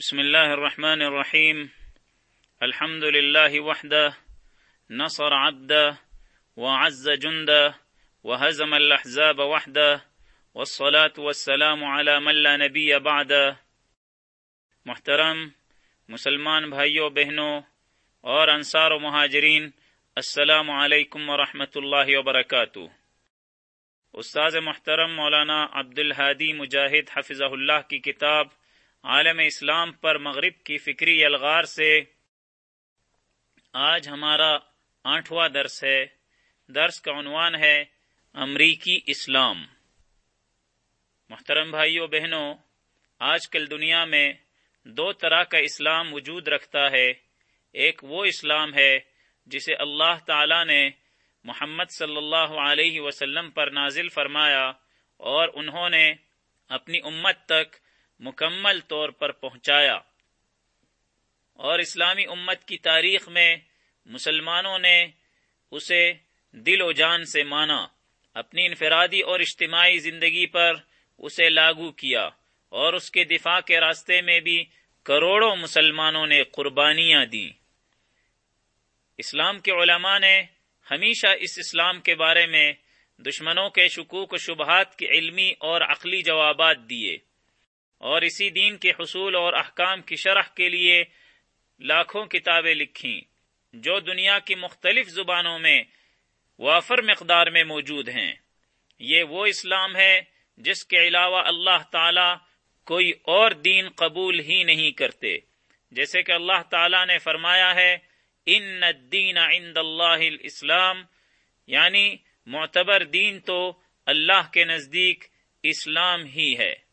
بسم الله الرحمن الرحيم. الحمد لله وحده. نصر عبده وعز جنده وهزم الأحزاب وحده. والصلاة والسلام على من لا نبي بعده. محترم مسلمان بھائیوں بہنوں اور انصار و مہاجرین، السلام علیکم ورحمۃ اللہ وبرکاتہ. استاذ محترم مولانا عبد الحادی مجاہد حفظہ اللہ کی کتاب عالم اسلام پر مغرب کی فکری الغار سے آج ہمارا آٹھواں درس ہے۔ درس کا عنوان ہے امریکی اسلام۔ محترم بھائیوں بہنوں، آج کل دنیا میں دو طرح کا اسلام وجود رکھتا ہے۔ ایک وہ اسلام ہے جسے اللہ تعالی نے محمد صلی اللہ علیہ وسلم پر نازل فرمایا اور انہوں نے اپنی امت تک مکمل طور پر پہنچایا۔ اور اسلامی امت کی تاریخ میں مسلمانوں نے اسے دل و جان سے مانا، اپنی انفرادی اور اجتماعی زندگی پر اسے لاگو کیا۔ اور اس کے دفاع کے راستے میں بھی کروڑوں مسلمانوں نے قربانیاں دیں۔ اسلام کے علماء نے ہمیشہ اس اسلام کے بارے میں دشمنوں کے شکوک و شبہات کے علمی اور عقلی جوابات دیے۔ اور اسی دین کے حصول اور احکام کی شرح کے لیے لاکھوں کتابیں لکھیں، جو دنیا کی مختلف زبانوں میں وافر مقدار میں موجود ہیں۔ یہ وہ اسلام ہے جس کے علاوہ اللہ تعالی کوئی اور دین قبول ہی نہیں کرتے۔ جیسے کہ اللہ تعالی نے فرمایا ہے ان الدین عند اللہ الاسلام یعنی معتبر دین تو اللہ کے نزدیک اسلام ہی ہے۔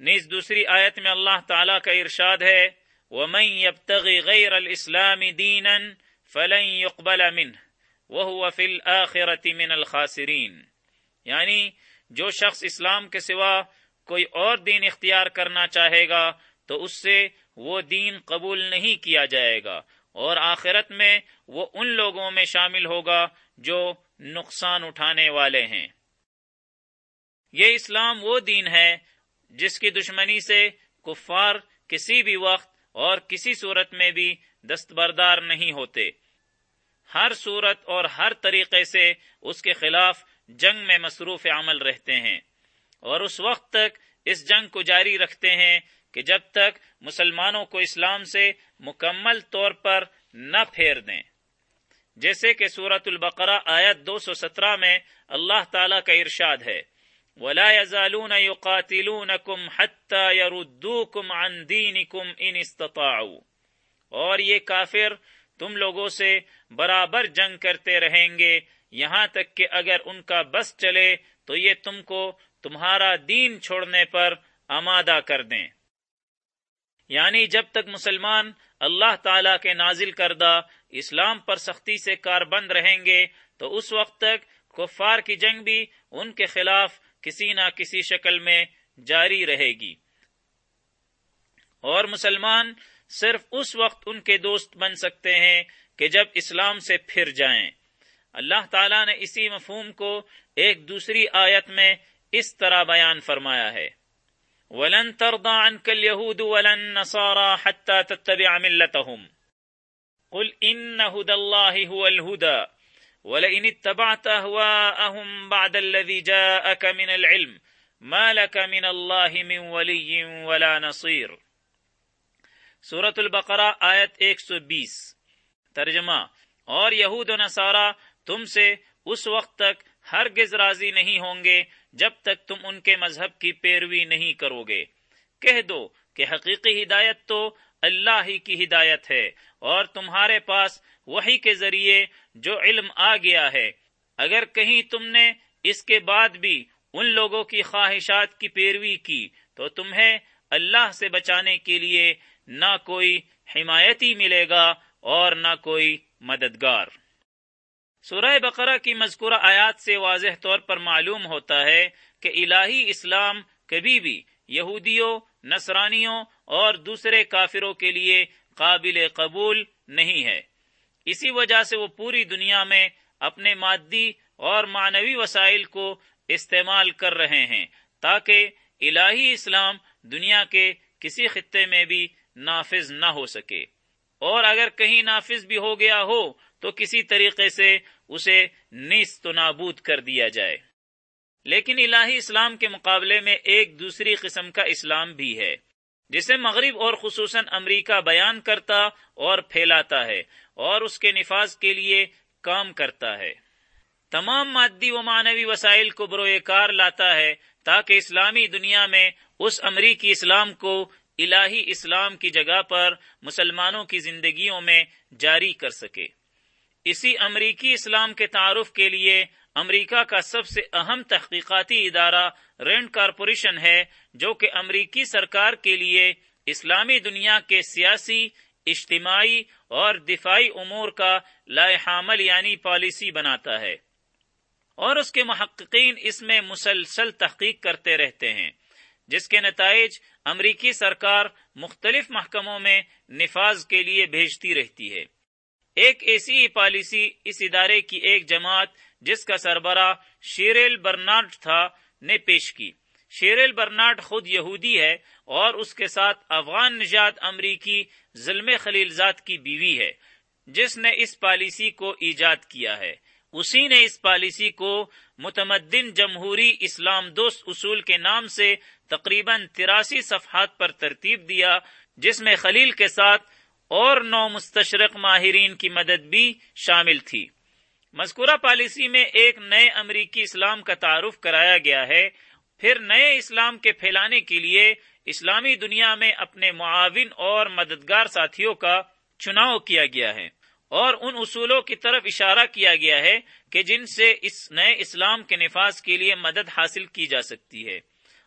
نیز دوسری آیت میں اللہ تعالی کا ارشاد ہے، وَمَن يَبْتَغِ غَيْرَ الْإِسْلَامِ دِينًا فَلَن يُقْبَلَ مِنْهُ وَهُوَ فِي الْآخِرَةِ مِنَ الْخَاسِرِينَ۔ یعنی جو شخص اسلام کے سوا کوئی اور دین اختیار کرنا چاہے گا، تو اس سے وہ دین قبول نہیں کیا جائے گا۔ اور آخرت میں وہ ان لوگوں میں شامل ہوگا جو نقصان اٹھانے والے ہیں۔ یہ اسلام وہ دین ہے جس کی دشمنی سے کفار کسی بھی وقت اور کسی صورت میں بھی دستبردار نہیں ہوتے۔ ہر صورت اور ہر طریقے سے اس کے خلاف جنگ میں مصروف عمل رہتے ہیں۔ اور اس وقت تک اس جنگ کو جاری رکھتے ہیں کہ جب تک مسلمانوں کو اسلام سے مکمل طور پر نہ پھیر دیں۔ جیسے کہ سورت البقرہ آیت دو سو سترہ میں اللہ تعالی کا ارشاد ہے۔ ولا يزالون يقاتلونكم حتى يردوكم عن دينكم ان استطاعوا. اور یہ کافر تم لوگوں سے برابر جنگ کرتے رہیں گے، یہاں تک کہ اگر ان کا بس چلے تو یہ تم کو تمہارا دین چھوڑنے پر آمادہ کر دیں۔ یعنی جب تک مسلمان اللہ تعالی کے نازل کردہ اسلام پر سختی سے کاربند رہیں گے، تو اس وقت تک کفار کی جنگ بھی ان کے خلاف کسی نہ کسی شکل میں جاری رہے گی۔ اور مسلمان صرف اس وقت ان کے دوست بن سکتے ہیں کہ جب اسلام سے پھر جائیں۔ اللہ تعالیٰ نے اسی مفہوم کو ایک دوسری آیت میں اس طرح بیان فرمایا ہے۔ ولن ترضى عنك اليهود ولا النصارى حتى تتبع ملتهم۔ قل ان هدى الله هو الهدى۔ ولئن اتبعت اهواءهم بعد الذي جاءك من العلم، ما لك من الله من ولي ولا نصير. سورة البقرہ آیت 120 ترجمہ، اور یہود و نصارہ تم سے اس وقت تک ہرگز راضی نہیں ہوں گے جب تک تم ان کے مذہب کی پیروی نہیں کرو گے۔ کہہ دو کہ حقیقی ہدایت تو اللہ ہی کی ہدایت ہے اور تمہارے پاس وہی کے ذریعے جو علم آ گیا ہے۔ اگر کہیں تم نے اس کے بعد بھی ان لوگوں کی خواہشات کی پیروی کی، تو تمہیں اللہ سے بچانے کے لیے نہ کوئی حمایتی ملے گا اور نہ کوئی مددگار۔ سورہ بقرہ کی مذکورہ آیات سے واضح طور پر معلوم ہوتا ہے کہ الہی اسلام کبھی بھی یہودیوں، نصرانیوں اور دوسرے کافروں کے لیے قابل قبول نہیں ہے۔ اسی وجہ سے وہ پوری دنیا میں اپنے مادی اور معنوی وسائل کو استعمال کر رہے ہیں تاکہ الہی اسلام دنیا کے کسی خطے میں بھی نافذ نہ ہو سکے۔ اور اگر کہیں نافذ بھی ہو گیا ہو، تو کسی طریقے سے اسے نیست و نابود کر دیا جائے۔ لیکن الہی اسلام کے مقابلے میں ایک دوسری قسم کا اسلام بھی ہے۔ جسے مغرب اور خصوصاً امریکہ بیان کرتا اور پھیلاتا ہے اور اس کے نفاذ کے لیے کام کرتا ہے۔ تمام مادی و معنوی وسائل کو بروئے کار لاتا ہے تاکہ اسلامی دنیا میں اس امریکی اسلام کو الہی اسلام کی جگہ پر مسلمانوں کی زندگیوں میں جاری کر سکے۔ اسی امریکی اسلام کے تعارف کے لیے امریکہ کا سب سے اہم تحقیقاتی ادارہ رینڈ کارپوریشن ہے، جو کہ امریکی سرکار کے لیے اسلامی دنیا کے سیاسی، اجتماعی اور دفاعی امور کا لائے حامل یعنی پالیسی بناتا ہے۔ اور اس کے محققین اس میں مسلسل تحقیق کرتے رہتے ہیں، جس کے نتائج امریکی سرکار مختلف محکموں میں نفاذ کے لیے بھیجتی رہتی ہے۔ ایک ایسی پالیسی اس ادارے کی ایک جماعت جس کا سربراہ شیریل برنارڈ تھا، نے پیش کی۔ شیریل برنارڈ خود یہودی ہے اور اس کے ساتھ افغان نژاد امریکی ظلم خلیل زاد کی بیوی ہے، جس نے اس پالیسی کو ایجاد کیا ہے۔ اسی نے اس پالیسی کو متمدن جمہوری اسلام دوست اصول کے نام سے تقریباً تراسی صفحات پر ترتیب دیا، جس میں خلیل کے ساتھ اور نو مستشرق ماہرین کی مدد بھی شامل تھی۔ مذکورہ پالیسی میں ایک نئے امریکی اسلام کا تعارف کرایا گیا ہے۔ پھر نئے اسلام کے پھیلانے کے لیے اسلامی دنیا میں اپنے معاون اور مددگار ساتھیوں کا چناؤ کیا گیا ہے۔ اور ان اصولوں کی طرف اشارہ کیا گیا ہے کہ جن سے اس نئے اسلام کے نفاذ کے لیے مدد حاصل کی جا سکتی ہے۔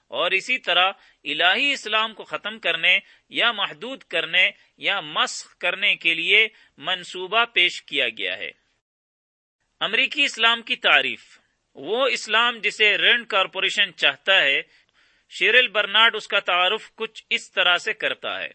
اور اسی طرح الہی اسلام کو ختم کرنے یا محدود کرنے یا مسخ کرنے کے لیے منصوبہ پیش کیا گیا ہے۔ امریکی اسلام کی تعریف۔ وہ اسلام جسے رینڈ کارپوریشن چاہتا ہے، شیرل برنارڈ اس کا تعارف کچھ اس طرح سے کرتا ہے۔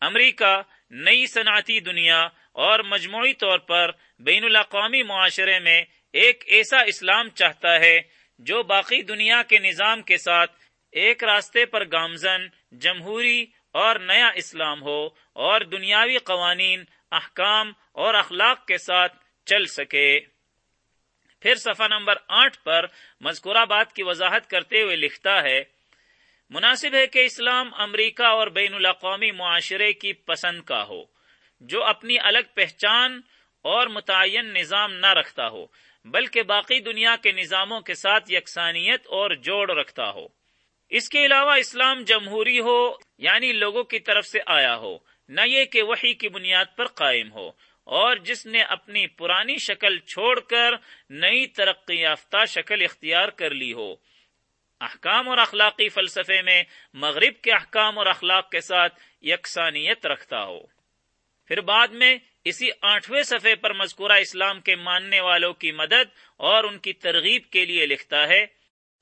امریکہ نئی صنعتی دنیا اور مجموعی طور پر بین الاقوامی معاشرے میں ایک ایسا اسلام چاہتا ہے جو باقی دنیا کے نظام کے ساتھ ایک راستے پر گامزن، جمہوری اور نیا اسلام ہو اور دنیاوی قوانین، احکام اور اخلاق کے ساتھ چل سکے۔ پھر صفحہ نمبر آٹھ پر مذکورہ بات کی وضاحت کرتے ہوئے لکھتا ہے، مناسب ہے کہ اسلام امریکہ اور بین الاقوامی معاشرے کی پسند کا ہو، جو اپنی الگ پہچان اور متعین نظام نہ رکھتا ہو، بلکہ باقی دنیا کے نظاموں کے ساتھ یکسانیت اور جوڑ رکھتا ہو۔ اس کے علاوہ اسلام جمہوری ہو یعنی لوگوں کی طرف سے آیا ہو، نہ یہ کہ وہی کی بنیاد پر قائم ہو۔ اور جس نے اپنی پرانی شکل چھوڑ کر نئی ترقی یافتہ شکل اختیار کر لی ہو۔ احکام اور اخلاقی فلسفے میں مغرب کے احکام اور اخلاق کے ساتھ یکسانیت رکھتا ہو۔ پھر بعد میں اسی آٹھویں صفحے پر مذکورہ اسلام کے ماننے والوں کی مدد اور ان کی ترغیب کے لیے لکھتا ہے،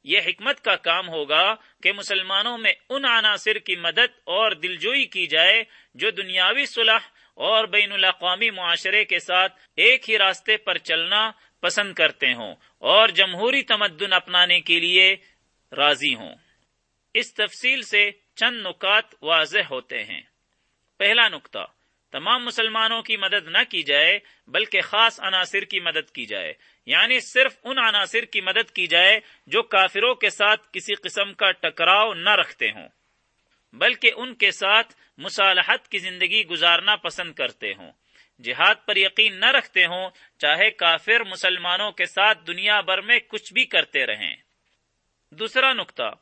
یہ حکمت کا کام ہوگا کہ مسلمانوں میں ان عناصر کی مدد اور دلجوئی کی جائے جو دنیاوی صلح اور بین الاقوامی معاشرے کے ساتھ ایک ہی راستے پر چلنا پسند کرتے ہوں اور جمہوری تمدن اپنانے کے لیے راضی ہوں۔ اس تفصیل سے چند نکات واضح ہوتے ہیں۔ پہلا نقطہ تمام مسلمانوں کی مدد نہ کی جائے، بلکہ خاص عناصر کی مدد کی جائے۔ یعنی صرف ان عناصر کی مدد کی جائے جو کافروں کے ساتھ کسی قسم کا ٹکراؤ نہ رکھتے ہوں۔ بلکہ ان کے ساتھ مصالحت کی زندگی گزارنا پسند کرتے ہوں۔ جہاد پر یقین نہ رکھتے ہوں، چاہے کافر مسلمانوں کے ساتھ دنیا بھر میں کچھ بھی کرتے رہیں۔ دوسرا نقطہ،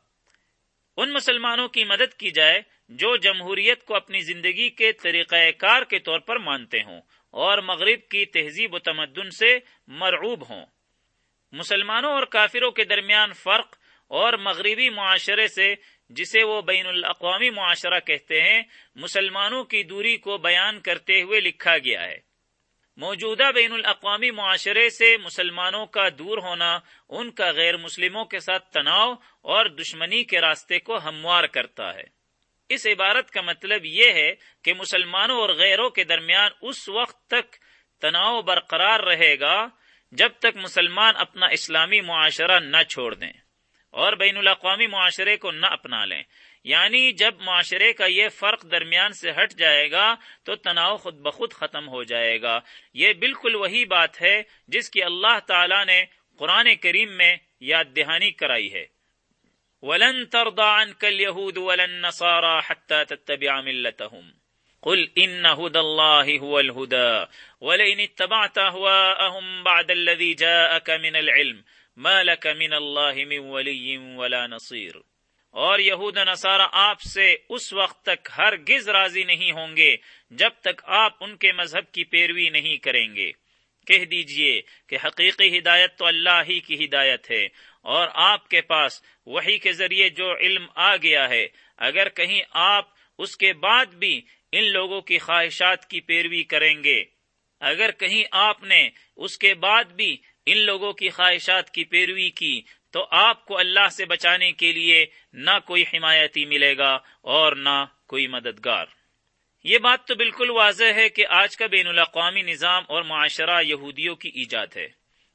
ان مسلمانوں کی مدد کی جائے جو جمہوریت کو اپنی زندگی کے طریقہ کار کے طور پر مانتے ہوں اور مغرب کی تہذیب و تمدن سے مرعوب ہوں۔ مسلمانوں اور کافروں کے درمیان فرق اور مغربی معاشرے سے جسے وہ بین الاقوامی معاشرہ کہتے ہیں، مسلمانوں کی دوری کو بیان کرتے ہوئے لکھا گیا ہے۔ موجودہ بین الاقوامی معاشرے سے مسلمانوں کا دور ہونا، ان کا غیر مسلموں کے ساتھ تناؤ اور دشمنی کے راستے کو ہموار کرتا ہے۔ اس عبارت کا مطلب یہ ہے کہ مسلمانوں اور غیروں کے درمیان اس وقت تک تناؤ برقرار رہے گا جب تک مسلمان اپنا اسلامی معاشرہ نہ چھوڑ دیں۔ اور بین الاقوامی معاشرے کو نہ اپنا لیں۔ یعنی جب معاشرے کا یہ فرق درمیان سے ہٹ جائے گا تو تناؤ خود بخود ختم ہو جائے گا۔ یہ بالکل وہی بات ہے جس کی اللہ تعالی نے قرآن کریم میں یاد دہانی کرائی ہے۔ ولن ترضى عنك اليهود ولا النصارى حتى تتبع ملتهم۔ قل ان هدى الله هو الهدى۔ ولئن اتبعت اهواءهم بعد الذي جاءك من العلم۔ ما لك من الله من ولي ولا نصير۔ اور یہود نصارہ آپ سے اس وقت تک ہر گز راضی نہیں ہوں گے جب تک آپ ان کے مذہب کی پیروی نہیں کریں گے۔ کہہ دیجیے کہ حقیقی ہدایت تو اللہ ہی کی ہدایت ہے اور آپ کے پاس وہی کے ذریعے جو علم آ گیا ہے، اگر کہیں آپ اس کے بعد بھی ان لوگوں کی خواہشات کی پیروی کریں گے۔ اگر کہیں آپ نے اس کے بعد بھی ان لوگوں کی خواہشات کی پیروی کی تو آپ کو اللہ سے بچانے کے لیے نہ کوئی حمایتی ملے گا اور نہ کوئی مددگار۔ یہ بات تو بالکل واضح ہے کہ آج کا بین الاقوامی نظام اور معاشرہ یہودیوں کی ایجاد ہے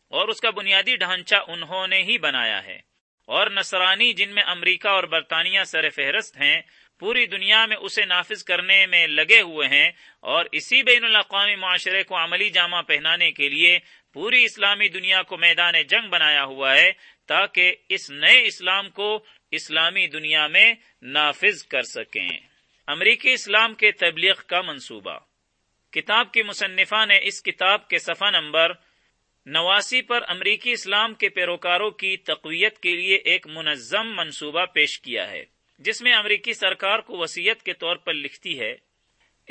اور اس کا بنیادی ڈھانچہ انہوں نے ہی بنایا ہے۔ اور نصرانی جن میں امریکہ اور برطانیہ سر فہرست ہیں، پوری دنیا میں اسے نافذ کرنے میں لگے ہوئے ہیں اور اسی بین الاقوامی معاشرے کو عملی جامہ پہنانے کے لیے پوری اسلامی دنیا کو میدان جنگ بنایا ہوا ہے تاکہ اس نئے اسلام کو اسلامی دنیا میں نافذ کر سکیں۔ امریکی اسلام کے تبلیغ کا منصوبہ۔ کتاب کی مصنفہ نے اس کتاب کے صفحہ نمبر نواسی پر امریکی اسلام کے پیروکاروں کی تقویت کے لیے ایک منظم منصوبہ پیش کیا ہے، جس میں امریکی سرکار کو وسیعت کے طور پر لکھتی ہے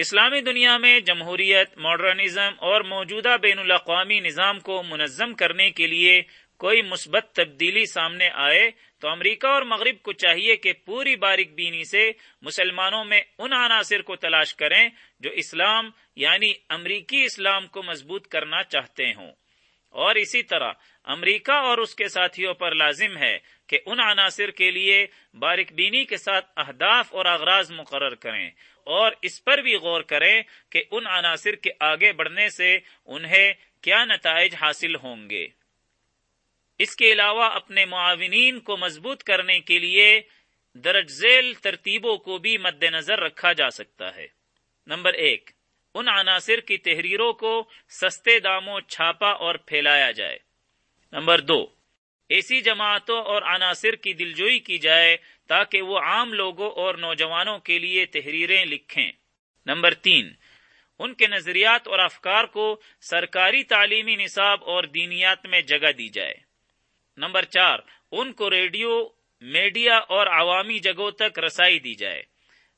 اسلامی دنیا میں جمہوریت، ماڈرنزم اور موجودہ بین الاقوامی نظام کو منظم کرنے کے لیے کوئی مثبت تبدیلی سامنے آئے تو امریکہ اور مغرب کو چاہیے کہ پوری باریک بینی سے مسلمانوں میں ان عناصر کو تلاش کریں جو اسلام یعنی امریکی اسلام کو مضبوط کرنا چاہتے ہوں۔ اور اسی طرح امریکہ اور اس کے ساتھیوں پر لازم ہے کہ ان عناصر کے لیے باریک بینی کے ساتھ اہداف اور اغراض مقرر کریں اور اس پر بھی غور کریں کہ ان عناصر کے آگے بڑھنے سے انہیں کیا نتائج حاصل ہوں گے۔ اس کے علاوہ اپنے معاونین کو مضبوط کرنے کے لیے درج ذیل ترتیبوں کو بھی مد نظر رکھا جا سکتا ہے۔ نمبر ایک، ان عناصر کی تحریروں کو سستے داموں چھاپا اور پھیلایا جائے۔ نمبر دو ایسی جماعتوں اور عناصر کی دلجوئی کی جائے تاکہ وہ عام لوگوں اور نوجوانوں کے لیے تحریریں لکھیں۔ نمبر تین، ان کے نظریات اور افکار کو سرکاری تعلیمی نصاب اور دینیات میں جگہ دی جائے۔ نمبر چار، ان کو ریڈیو، میڈیا اور عوامی جگہوں تک رسائی دی جائے۔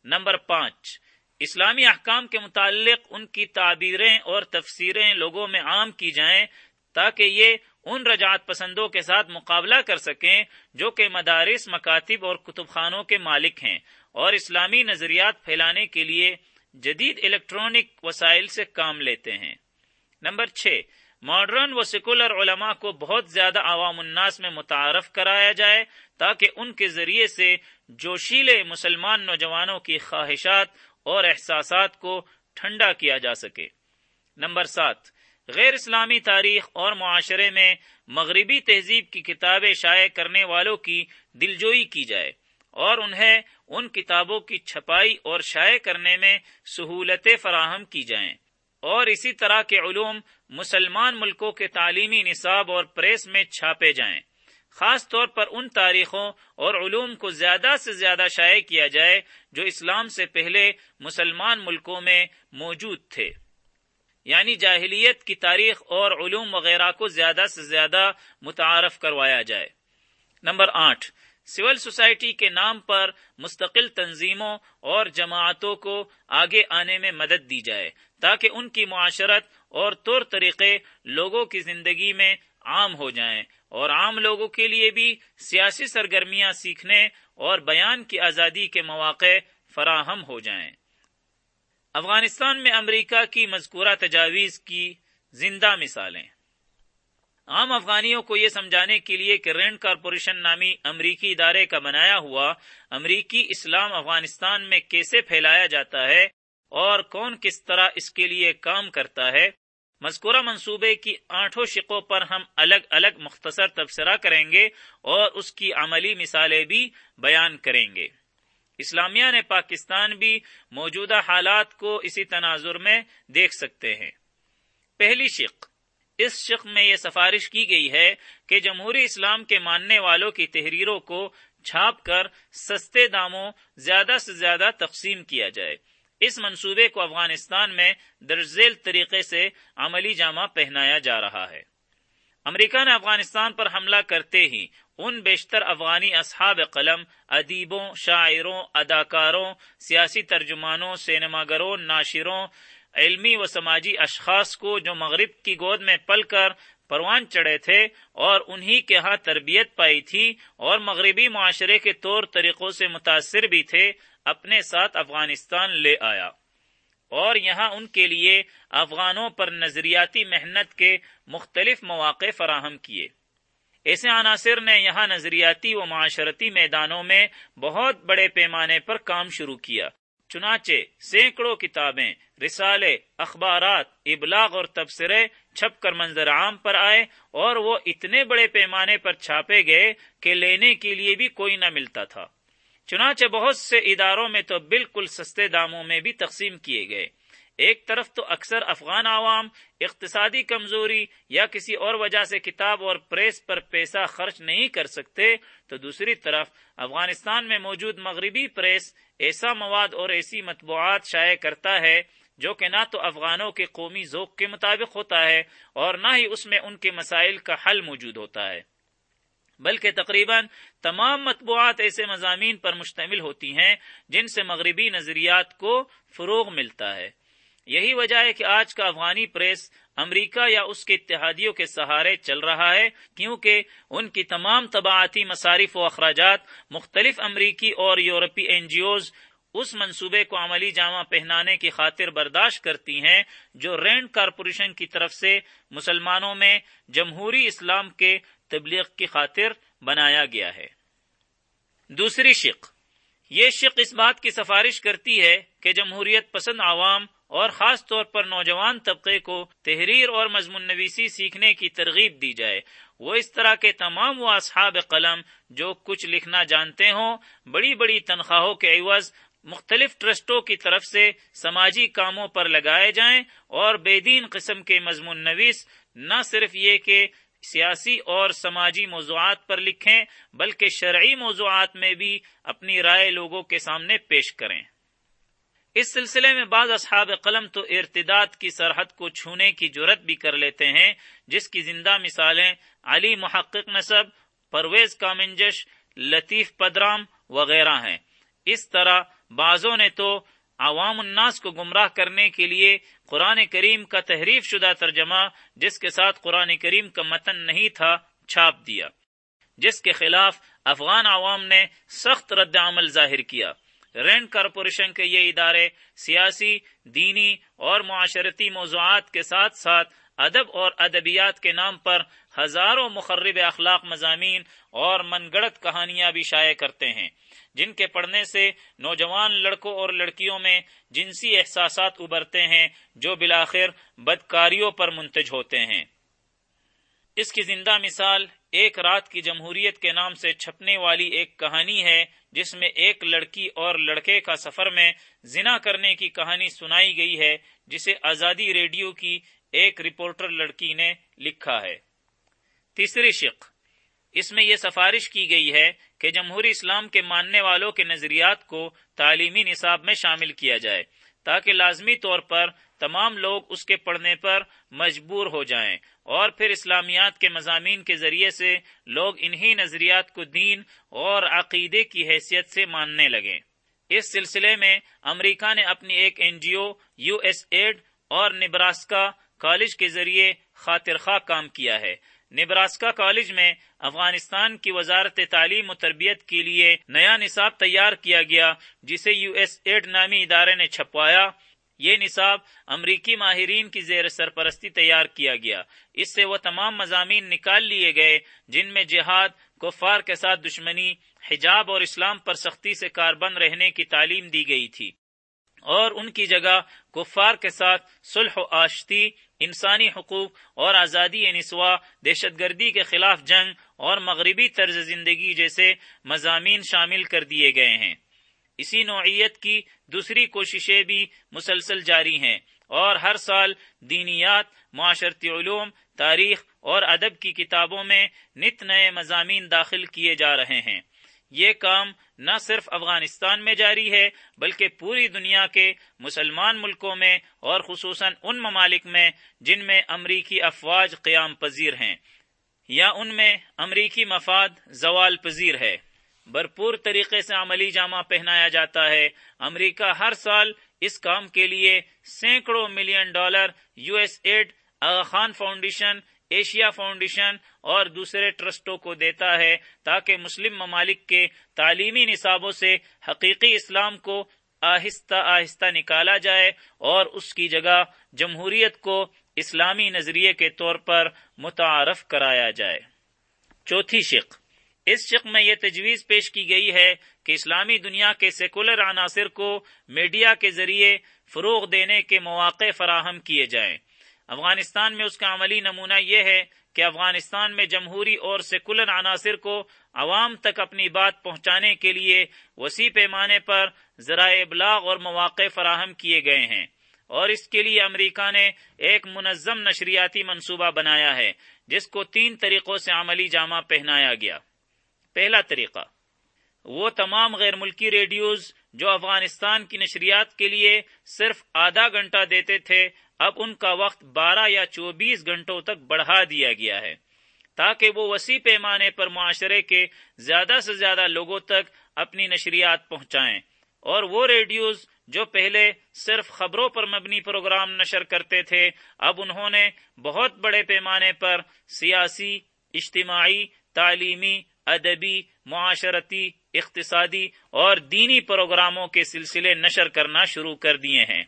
نمبر پانچ، اسلامی احکام کے متعلق ان کی تعبیریں اور تفسیریں لوگوں میں عام کی جائیں تاکہ یہ ان رجعت پسندوں کے ساتھ مقابلہ کر سکیں جو کہ مدارس، مکاتب اور کتب خانوں کے مالک ہیں اور اسلامی نظریات پھیلانے کے لیے جدید الیکٹرانک وسائل سے کام لیتے ہیں۔ نمبر چھ، ماڈرن و سیکولر علماء کو بہت زیادہ عوام الناس میں متعارف کرایا جائے تاکہ ان کے ذریعے سے جوشیلے مسلمان نوجوانوں کی خواہشات اور احساسات کو ٹھنڈا کیا جا سکے۔ نمبر سات غیر اسلامی تاریخ اور معاشرے میں مغربی تہذیب کی کتابیں شائع کرنے والوں کی دلجوئی کی جائے اور انہیں ان کتابوں کی چھپائی اور شائع کرنے میں سہولتیں فراہم کی جائیں۔ اور اسی طرح کے علوم مسلمان ملکوں کے تعلیمی نصاب اور پریس میں چھاپے جائیں۔ خاص طور پر ان تاریخوں اور علوم کو زیادہ سے زیادہ شائع کیا جائے جو اسلام سے پہلے مسلمان ملکوں میں موجود تھے۔ یعنی جاہلیت کی تاریخ اور علوم وغیرہ کو زیادہ سے زیادہ متعارف کروایا جائے۔ نمبر آٹھ، سول سوسائٹی کے نام پر مستقل تنظیموں اور جماعتوں کو آگے آنے میں مدد دی جائے تاکہ ان کی معاشرت اور طور طریقے لوگوں کی زندگی میں عام ہو جائیں اور عام لوگوں کے لیے بھی سیاسی سرگرمیاں سیکھنے اور بیان کی آزادی کے مواقع فراہم ہو جائیں۔ افغانستان میں امریکہ کی مذکورہ تجاویز کی زندہ مثالیں۔ عام افغانیوں کو یہ سمجھانے کے لیے کہ رینڈ کارپوریشن نامی امریکی ادارے کا بنایا ہوا امریکی اسلام افغانستان میں کیسے پھیلایا جاتا ہے اور کون کس طرح اس کے لیے کام کرتا ہے، مذکورہ منصوبے کی آٹھوں شقوں پر ہم الگ الگ مختصر تبصرہ کریں گے اور اس کی عملی مثالیں بھی بیان کریں گے۔ اسلامیہ نے پاکستان بھی موجودہ حالات کو اسی تناظر میں دیکھ سکتے ہیں۔ پہلی شق، اس شق میں یہ سفارش کی گئی ہے کہ جمہوری اسلام کے ماننے والوں کی تحریروں کو چھاپ کر سستے داموں زیادہ سے زیادہ تقسیم کیا جائے۔ اس منصوبے کو افغانستان میں درزیل طریقے سے عملی جامہ پہنایا جا رہا ہے۔ امریکہ نے افغانستان پر حملہ کرتے ہی ان بیشتر افغانی اصحاب قلم، ادیبوں، شاعروں، اداکاروں، سیاسی ترجمانوں، سینماگروں، ناشروں، علمی و سماجی اشخاص کو جو مغرب کی گود میں پل کر پروان چڑھے تھے اور انہی کے ہاں تربیت پائی تھی اور مغربی معاشرے کے طور طریقوں سے متاثر بھی تھے، اپنے ساتھ افغانستان لے آیا۔ اور یہاں ان کے لیے افغانوں پر نظریاتی محنت کے مختلف مواقع فراہم کیے۔ ایسے عناصر نے یہاں نظریاتی و معاشرتی میدانوں میں بہت بڑے پیمانے پر کام شروع کیا۔ چنانچہ سینکڑوں کتابیں، رسالے، اخبارات، ابلاغ اور تبصرے چھپ کر منظر عام پر آئے اور وہ اتنے بڑے پیمانے پر چھاپے گئے کہ لینے کے لیے بھی کوئی نہ ملتا تھا۔ چنانچہ بہت سے اداروں میں تو بالکل سستے داموں میں بھی تقسیم کیے گئے۔ ایک طرف تو اکثر افغان عوام اقتصادی کمزوری یا کسی اور وجہ سے کتاب اور پریس پر پیسہ خرچ نہیں کر سکتے، تو دوسری طرف افغانستان میں موجود مغربی پریس ایسا مواد اور ایسی مطبوعات شائع کرتا ہے جو کہ نہ تو افغانوں کے قومی ذوق کے مطابق ہوتا ہے اور نہ ہی اس میں ان کے مسائل کا حل موجود ہوتا ہے۔ بلکہ تقریباً تمام مطبوعات ایسے مضامین پر مشتمل ہوتی ہیں جن سے مغربی نظریات کو فروغ ملتا ہے۔ یہی وجہ ہے کہ آج کا افغانی پریس امریکہ یا اس کے اتحادیوں کے سہارے چل رہا ہے، کیونکہ ان کی تمام طباعتی مصارف و اخراجات مختلف امریکی اور یورپی این جی اوز اس منصوبے کو عملی جامہ پہنانے کی خاطر برداشت کرتی ہیں جو رینڈ کارپوریشن کی طرف سے مسلمانوں میں جمہوری اسلام کے تبلیغ کی خاطر بنایا گیا ہے۔ دوسری شق، یہ شق اس بات کی سفارش کرتی ہے کہ جمہوریت پسند عوام اور خاص طور پر نوجوان طبقے کو تحریر اور مضمون نویسی سیکھنے کی ترغیب دی جائے۔ وہ اس طرح کے تمام وہ اصحاب قلم جو کچھ لکھنا جانتے ہوں، بڑی بڑی تنخواہوں کے عوض، مختلف ٹرسٹوں کی طرف سے سماجی کاموں پر لگائے جائیں اور بے دین قسم کے مضمون نویس، نہ صرف یہ کہ سیاسی اور سماجی موضوعات پر لکھیں، بلکہ شرعی موضوعات میں بھی اپنی رائے لوگوں کے سامنے پیش کریں۔ اس سلسلے میں بعض اصحاب قلم تو ارتداد کی سرحد کو چھونے کی جرت بھی کر لیتے ہیں، جس کی زندہ مثالیں علی محقق نصب، پرویز کامنجش، لطیف پدرام وغیرہ ہیں۔ اس طرح بعضوں نے تو عوام الناس کو گمراہ کرنے کے لیے قرآن کریم کا تحریف شدہ ترجمہ جس کے ساتھ قرآن کریم کا متن نہیں تھا چھاپ دیا، جس کے خلاف افغان عوام نے سخت رد عمل ظاہر کیا۔ رینڈ کارپوریشن کے یہ ادارے سیاسی، دینی اور معاشرتی موضوعات کے ساتھ ساتھ ادب اور ادبیات کے نام پر ہزاروں مخرب اخلاق مضامین اور من گڑت کہانیاں بھی شائع کرتے ہیں۔ جن کے پڑھنے سے نوجوان لڑکوں اور لڑکیوں میں جنسی احساسات ابھرتے ہیں، جو بلاخر بدکاریوں پر منتج ہوتے ہیں۔ اس کی زندہ مثال ایک رات کی جمہوریت کے نام سے چھپنے والی ایک کہانی ہے، جس میں ایک لڑکی اور لڑکے کا سفر میں زنا کرنے کی کہانی سنائی گئی ہے، جسے آزادی ریڈیو کی ایک رپورٹر لڑکی نے لکھا ہے۔ تیسری شق، اس میں یہ سفارش کی گئی ہے کہ جمہوری اسلام کے ماننے والوں کے نظریات کو تعلیمی نصاب میں شامل کیا جائے تاکہ لازمی طور پر تمام لوگ اس کے پڑھنے پر مجبور ہو جائیں اور پھر اسلامیات کے مضامین کے ذریعے سے لوگ انہی نظریات کو دین اور عقیدے کی حیثیت سے ماننے لگیں۔ اس سلسلے میں امریکہ نے اپنی ایک N G O U S aid اور نبراسکا کالج کے ذریعے خاطر خواہ کام کیا ہے۔ نبراسکا کالج میں افغانستان کی وزارت تعلیم و تربیت کے لیے نیا نصاب تیار کیا گیا، جسے یو ایس ایڈ نامی ادارے نے چھپوایا۔ یہ نصاب امریکی ماہرین کی زیر سرپرستی تیار کیا گیا۔ اس سے وہ تمام مضامین نکال لیے گئے، جن میں جہاد، کفار کے ساتھ دشمنی، حجاب اور اسلام پر سختی سے کاربند رہنے کی تعلیم دی گئی تھی۔ اور ان کی جگہ کفار کے ساتھ صلح و آشتی انسانی حقوق اور آزادی یعنی نسواں دہشت گردی کے خلاف جنگ اور مغربی طرز زندگی جیسے مضامین شامل کر دیے گئے ہیں۔ اسی نوعیت کی دوسری کوششیں بھی مسلسل جاری ہیں اور ہر سال دینیات، معاشرتی علوم، تاریخ اور ادب کی کتابوں میں نت نئے مضامین داخل کیے جا رہے ہیں۔ یہ کام نہ صرف افغانستان میں جاری ہے، بلکہ پوری دنیا کے مسلمان ملکوں میں اور خصوصاً ان ممالک میں جن میں امریکی افواج قیام پذیر ہیں یا ان میں امریکی مفاد زوال پذیر ہے۔ بھرپور طریقے سے عملی جامہ پہنایا جاتا ہے۔ امریکہ ہر سال اس کام کے لیے سینکڑوں million dollar U S aid Khan foundation Asia foundation اور دوسرے ٹرسٹوں کو دیتا ہے تاکہ مسلم ممالک کے تعلیمی نصابوں سے حقیقی اسلام کو آہستہ آہستہ نکالا جائے اور اس کی جگہ جمہوریت کو اسلامی نظریے کے طور پر متعارف کرایا جائے۔ چوتھی شق۔ اس شق میں یہ تجویز پیش کی گئی ہے کہ اسلامی دنیا کے سیکولر عناصر کو میڈیا کے ذریعے فروغ دینے کے مواقع فراہم کیے جائیں۔ افغانستان میں اس کا عملی نمونہ یہ ہے کہ افغانستان میں جمہوری اور سیکولر عناصر کو عوام تک اپنی بات پہنچانے کے لیے وسیع پیمانے پر ذرائع ابلاغ اور مواقع فراہم کیے گئے ہیں۔ اور اس کے لیے امریکہ نے ایک منظم نشریاتی منصوبہ بنایا ہے، جس کو تین طریقوں سے عملی جامہ پہنایا گیا۔ پہلا طریقہ، وہ تمام غیر ملکی ریڈیوز جو افغانستان کی نشریات کے لیے صرف آدھا گھنٹہ دیتے تھے اب ان کا وقت بارہ یا چوبیس گھنٹوں تک بڑھا دیا گیا ہے۔ تاکہ وہ وسیع پیمانے پر معاشرے کے زیادہ سے زیادہ لوگوں تک اپنی نشریات پہنچائیں اور وہ ریڈیوز جو پہلے صرف خبروں پر مبنی پروگرام نشر کرتے تھے، اب انہوں نے بہت بڑے پیمانے پر سیاسی، اجتماعی، تعلیمی، ادبی، معاشرتی، اقتصادی اور دینی پروگراموں کے سلسلے نشر کرنا شروع کر دیے ہیں۔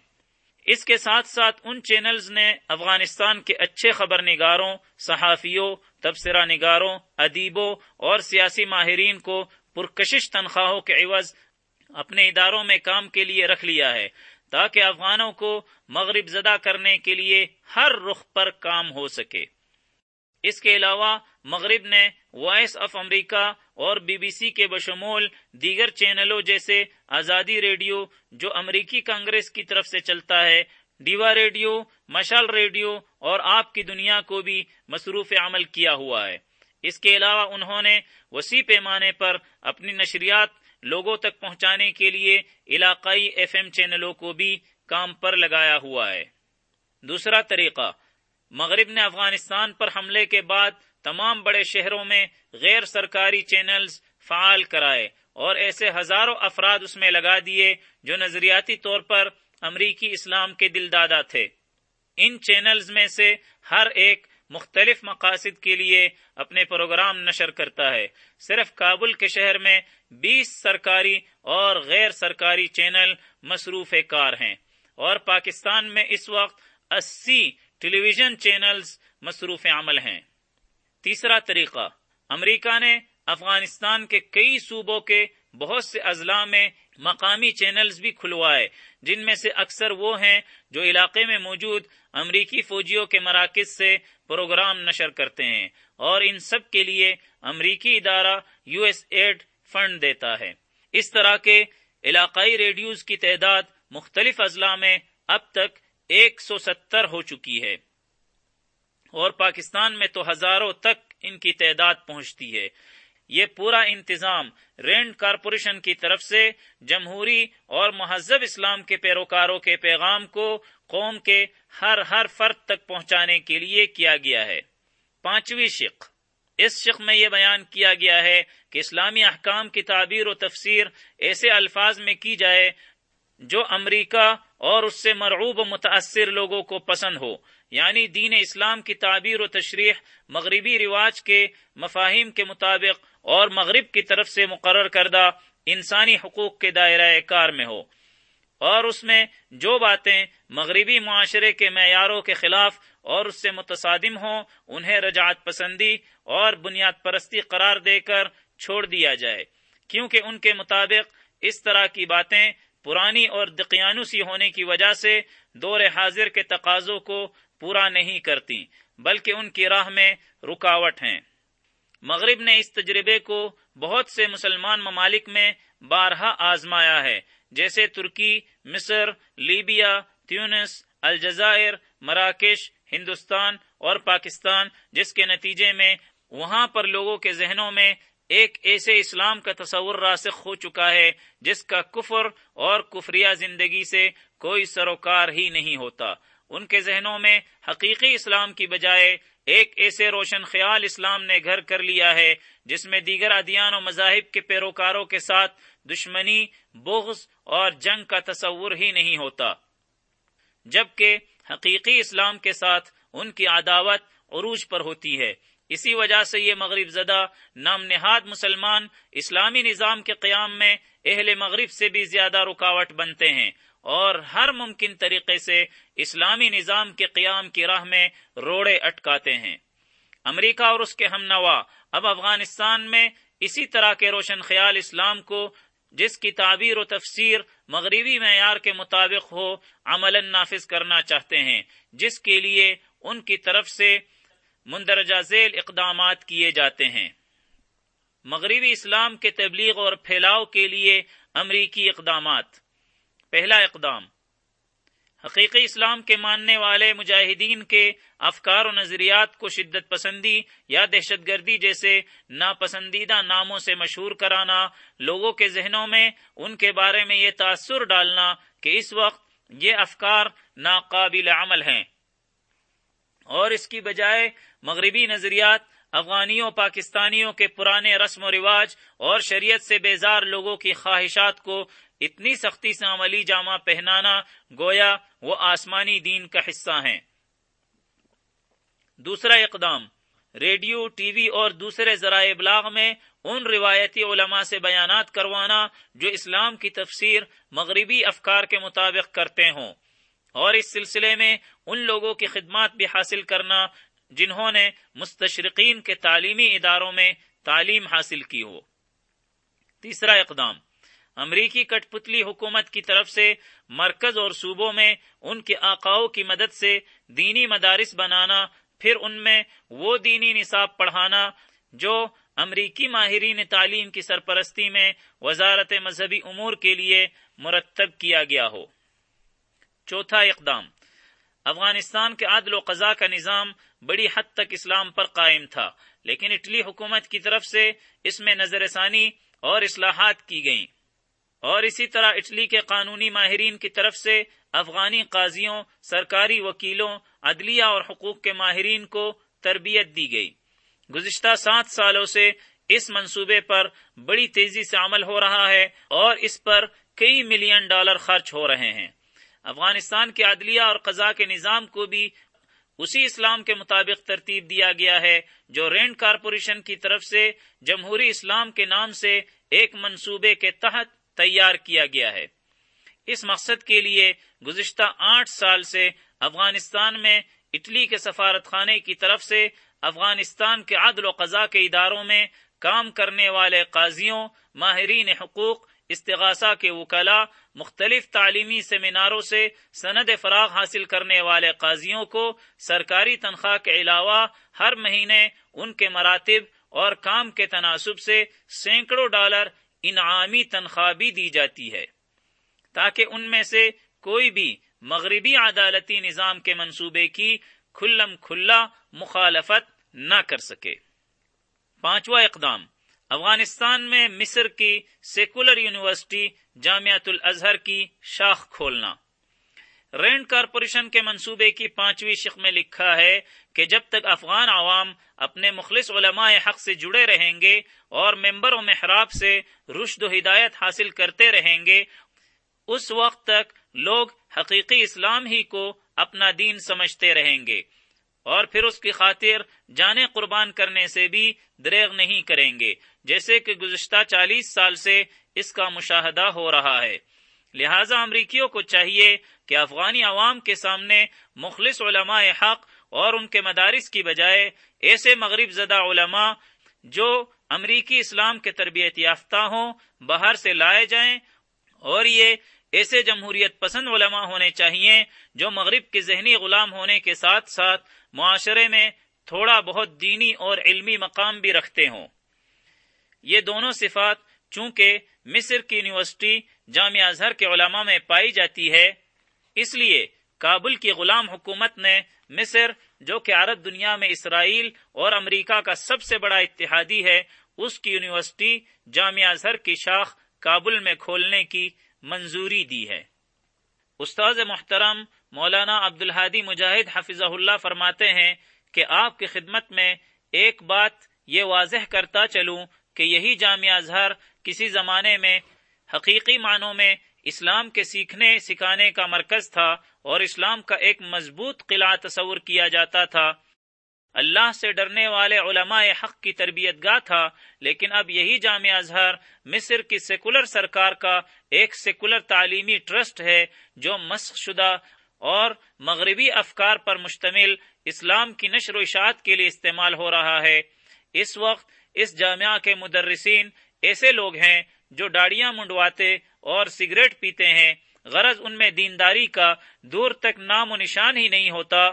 اس کے ساتھ ساتھ ان چینلز نے افغانستان کے اچھے خبر نگاروں صحافیوں، تبصرہ نگاروں، ادیبوں اور سیاسی ماہرین کو پرکشش تنخواہوں کے عوض اپنے اداروں میں کام کے لیے رکھ لیا ہے تاکہ افغانوں کو مغرب زدہ کرنے کے لیے ہر رخ پر کام ہو سکے۔ اس کے علاوہ مغرب نے وائس آف امریکہ اور بی بی سی کے بشمول دیگر چینلوں جیسے آزادی ریڈیو جو امریکی کانگریس کی طرف سے چلتا ہے، ڈیوا ریڈیو، مشال ریڈیو اور آپ کی دنیا کو بھی مصروف عمل کیا ہوا ہے۔ اس کے علاوہ انہوں نے وسیع پیمانے پر اپنی نشریات لوگوں تک پہنچانے کے لیے علاقائی ایف ایم چینلوں کو بھی کام پر لگایا ہوا ہے۔ دوسرا طریقہ، مغرب نے افغانستان پر حملے کے بعد تمام بڑے شہروں میں غیر سرکاری چینلز فعال کرائے اور ایسے ہزاروں افراد اس میں لگا دیے جو نظریاتی طور پر امریکی اسلام کے دل دادا تھے۔ ان چینلز میں سے ہر ایک مختلف مقاصد کے لیے اپنے پروگرام نشر کرتا ہے۔ صرف کابل کے شہر میں بیس سرکاری اور غیر سرکاری چینل مصروف کار ہیں اور پاکستان میں اس وقت اسی ٹیلی ویژن چینلز مصروف عمل ہیں۔ تیسرا طریقہ، امریکہ نے افغانستان کے کئی صوبوں کے بہت سے اضلاع میں مقامی چینلز بھی کھلوائے، جن میں سے اکثر وہ ہیں جو علاقے میں موجود امریکی فوجیوں کے مراکز سے پروگرام نشر کرتے ہیں اور ان سب کے لیے امریکی ادارہ یو ایس ایڈ فنڈ دیتا ہے۔ اس طرح کے علاقائی ریڈیوز کی تعداد مختلف اضلاع میں اب تک ایک سو ستر ہو چکی ہے۔ اور پاکستان میں تو ہزاروں تک ان کی تعداد پہنچتی ہے۔ یہ پورا انتظام رینڈ کارپوریشن کی طرف سے جمہوری اور مہذب اسلام کے پیروکاروں کے پیغام کو قوم کے ہر ہر فرد تک پہنچانے کے لیے کیا گیا ہے۔ پانچویں شق۔ اس شق میں یہ بیان کیا گیا ہے کہ اسلامی احکام کی تعبیر و تفسیر ایسے الفاظ میں کی جائے جو امریکہ اور اس سے مرعوب و متاثر لوگوں کو پسند ہو۔ یعنی دین اسلام کی تعبیر و تشریح مغربی رواج کے مفاہیم کے مطابق اور مغرب کی طرف سے مقرر کردہ انسانی حقوق کے دائرہ کار میں ہو۔ اور اس میں جو باتیں مغربی معاشرے کے معیاروں کے خلاف اور اس سے متصادم ہوں، انہیں رجعت پسندی اور بنیاد پرستی قرار دے کر چھوڑ دیا جائے۔ کیونکہ ان کے مطابق اس طرح کی باتیں پرانی اور دقیانوسی ہونے کی وجہ سے دور حاضر کے تقاضوں کو پورا نہیں کرتی، بلکہ ان کی راہ میں رکاوٹ ہیں۔ مغرب نے اس تجربے کو بہت سے مسلمان ممالک میں بارہا آزمایا ہے، جیسے ترکی، مصر، لیبیا، تیونس، الجزائر، مراکش، ہندوستان اور پاکستان، جس کے نتیجے میں وہاں پر لوگوں کے ذہنوں میں ایک ایسے اسلام کا تصور راسخ ہو چکا ہے، جس کا کفر اور کفریہ زندگی سے کوئی سروکار ہی نہیں ہوتا۔ ان کے ذہنوں میں حقیقی اسلام کی بجائے ایک ایسے روشن خیال اسلام نے گھر کر لیا ہے، جس میں دیگر ادیان و مذاہب کے پیروکاروں کے ساتھ دشمنی، بغض اور جنگ کا تصور ہی نہیں ہوتا۔ جبکہ حقیقی اسلام کے ساتھ ان کی عداوت عروج پر ہوتی ہے۔ اسی وجہ سے یہ مغرب زدہ نام نہاد مسلمان اسلامی نظام کے قیام میں اہل مغرب سے بھی زیادہ رکاوٹ بنتے ہیں۔ اور ہر ممکن طریقے سے اسلامی نظام کے قیام کی راہ میں روڑے اٹکاتے ہیں۔ امریکہ اور اس کے ہم نوا اب افغانستان میں اسی طرح کے روشن خیال اسلام کو، جس کی تعبیر و تفسیر مغربی معیار کے مطابق ہو عمل نافذ کرنا چاہتے ہیں، جس کے لیے ان کی طرف سے مندرجہ ذیل اقدامات کیے جاتے ہیں۔ مغربی اسلام کے تبلیغ اور پھیلاؤ کے لیے امریکی اقدامات۔ پہلا اقدام۔ حقیقی اسلام کے ماننے والے مجاہدین کے افکار و نظریات کو شدت پسندی یا دہشت گردی جیسے ناپسندیدہ ناموں سے مشہور کرانا، لوگوں کے ذہنوں میں ان کے بارے میں یہ تاثر ڈالنا کہ اس وقت یہ افکار ناقابل عمل ہیں۔ اور اس کی بجائے مغربی نظریات افغانیوں، پاکستانیوں کے پرانے رسم و رواج اور شریعت سے بیزار لوگوں کی خواہشات کو اتنی سختی سے عملی جامہ پہنانا گویا وہ آسمانی دین کا حصہ ہیں۔ دوسرا اقدام، ریڈیو، ٹی وی اور دوسرے ذرائع ابلاغ میں ان روایتی علماء سے بیانات کروانا جو اسلام کی تفسیر مغربی افکار کے مطابق کرتے ہوں۔ اور اس سلسلے میں ان لوگوں کی خدمات بھی حاصل کرنا جنہوں نے مستشرقین کے تعلیمی اداروں میں تعلیم حاصل کی ہو۔ تیسرا اقدام، امریکی کٹ پتلی حکومت کی طرف سے مرکز اور صوبوں میں ان کے آقاؤں کی مدد سے دینی مدارس بنانا، پھر ان میں وہ دینی نصاب پڑھانا جو امریکی ماہرین تعلیم کی سرپرستی میں وزارت مذہبی امور کے لیے مرتب کیا گیا ہو۔ چوتھا اقدام، افغانستان کے عدل و قضاء کا نظام بڑی حد تک اسلام پر قائم تھا، لیکن اٹلی حکومت کی طرف سے اس میں نظر ثانی اور اصلاحات کی گئیں۔ اور اسی طرح اٹلی کے قانونی ماہرین کی طرف سے افغانی قاضیوں، سرکاری وکیلوں، عدلیہ اور حقوق کے ماہرین کو تربیت دی گئی۔ گزشتہ سات سالوں سے اس منصوبے پر بڑی تیزی سے عمل ہو رہا ہے اور اس پر کئی ملین ڈالر خرچ ہو رہے ہیں۔ افغانستان کے عدلیہ اور قضاء کے نظام کو بھی اسی اسلام کے مطابق ترتیب دیا گیا ہے، جو رینڈ کارپوریشن کی طرف سے جمہوری اسلام کے نام سے ایک منصوبے کے تحت تیار کیا گیا ہے۔ اس مقصد کے لیے گزشتہ آٹھ سال سے افغانستان میں اٹلی کے سفارت خانے کی طرف سے افغانستان کے عدل و قضاء کے اداروں میں کام کرنے والے قاضیوں، ماہرین حقوق استغاثہ کے وکلا مختلف تعلیمی سیمیناروں سے سند فراغ حاصل کرنے والے قاضیوں کو سرکاری تنخواہ کے علاوہ ہر مہینے ان کے مراتب اور کام کے تناسب سے سینکڑوں ڈالر انعامی تنخواہ بھی دی جاتی ہے۔ تاکہ ان میں سے کوئی بھی مغربی عدالتی نظام کے منصوبے کی کھلم کھلا مخالفت نہ کر سکے۔ پانچواں اقدام افغانستان میں مصر کی سیکولر یونیورسٹی جامعت الازہر کی شاخ کھولنا۔ رینڈ کارپوریشن کے منصوبے کی پانچویں شق میں لکھا ہے کہ جب تک افغان عوام اپنے مخلص علماء حق سے جڑے رہیں گے اور ممبر و محراب سے رشد و ہدایت حاصل کرتے رہیں گے، اس وقت تک لوگ حقیقی اسلام ہی کو اپنا دین سمجھتے رہیں گے۔ اور پھر اس کی خاطر جانے قربان کرنے سے بھی دریغ نہیں کریں گے، جیسے کہ گزشتہ چالیس سال سے اس کا مشاہدہ ہو رہا ہے۔ لہذا امریکیوں کو چاہیے کہ افغانی عوام کے سامنے مخلص علماء حق اور ان کے مدارس کی بجائے ایسے مغرب زدہ علماء جو امریکی اسلام کے تربیت یافتہ ہوں باہر سے لائے جائیں۔ اور یہ ایسے جمہوریت پسند علماء ہونے چاہیے جو مغرب کے ذہنی غلام ہونے کے ساتھ ساتھ معاشرے میں تھوڑا بہت دینی اور علمی مقام بھی رکھتے ہوں۔ یہ دونوں صفات چونکہ مصر کی یونیورسٹی جامعہ اظہر کے علماء میں پائی جاتی ہے، اس لیے کابل کی غلام حکومت نے مصر، جو کہ عرب دنیا میں اسرائیل اور امریکہ کا سب سے بڑا اتحادی ہے، اس کی یونیورسٹی جامعہ اظہر کی شاخ کابل میں کھولنے کی منظوری دی ہے۔ استاذ محترم مولانا عبد الحادی مجاہد حفظ اللہ فرماتے ہیں کہ آپ کی خدمت میں ایک بات یہ واضح کرتا چلوں کہ یہی جامعہ اظہر کسی زمانے میں حقیقی معنوں میں اسلام کے سیکھنے، سکھانے کا مرکز تھا اور اسلام کا ایک مضبوط قلعہ تصور کیا جاتا تھا۔ اللہ سے ڈرنے والے علماء حق کی تربیت گاہ تھا، لیکن اب یہی جامعہ اظہر مصر کی سیکولر سرکار کا ایک سیکولر تعلیمی ٹرسٹ ہے جو مسخ شدہ اور مغربی افکار پر مشتمل اسلام کی نشر و اشاعت کے لیے استعمال ہو رہا ہے۔ اس وقت اس جامعہ کے مدرسین ایسے لوگ ہیں جو ڈاڑیاں منڈواتے اور سگریٹ پیتے ہیں۔ غرض ان میں دینداری کا دور تک نام و نشان ہی نہیں ہوتا۔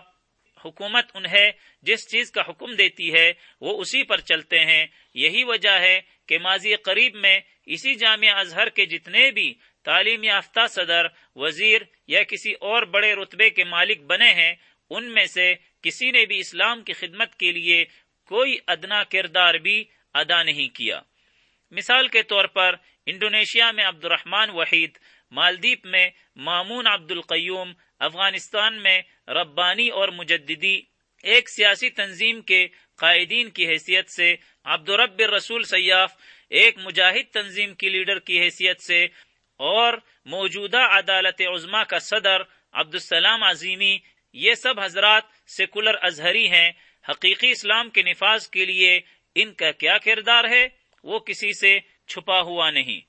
حکومت انہیں جس چیز کا حکم دیتی ہے وہ اسی پر چلتے ہیں۔ یہی وجہ ہے کہ ماضی قریب میں اسی جامعہ اظہر کے جتنے بھی تعلیم یافتہ صدر، وزیر یا کسی اور بڑے رتبے کے مالک بنے ہیں، ان میں سے کسی نے بھی اسلام کی خدمت کے لیے کوئی ادنا کردار بھی ادا نہیں کیا۔ مثال کے طور پر، انڈونیشیا میں عبد الرحمان وحید، مالدیپ میں مامون عبد القیوم افغانستان میں ربانی اور مجددی، ایک سیاسی تنظیم کے قائدین کی حیثیت سے، عبدالرب رسول سیاف، ایک مجاہد تنظیم کی لیڈر کی حیثیت سے اور موجودہ عدالت عظما کا صدر عبدالسلام عظیمی، یہ سب حضرات سیکولر اظہری ہیں، حقیقی اسلام کے نفاذ کے لیے ان کا کیا کردار ہے؟ وہ کسی سے چھپا ہوا نہیں۔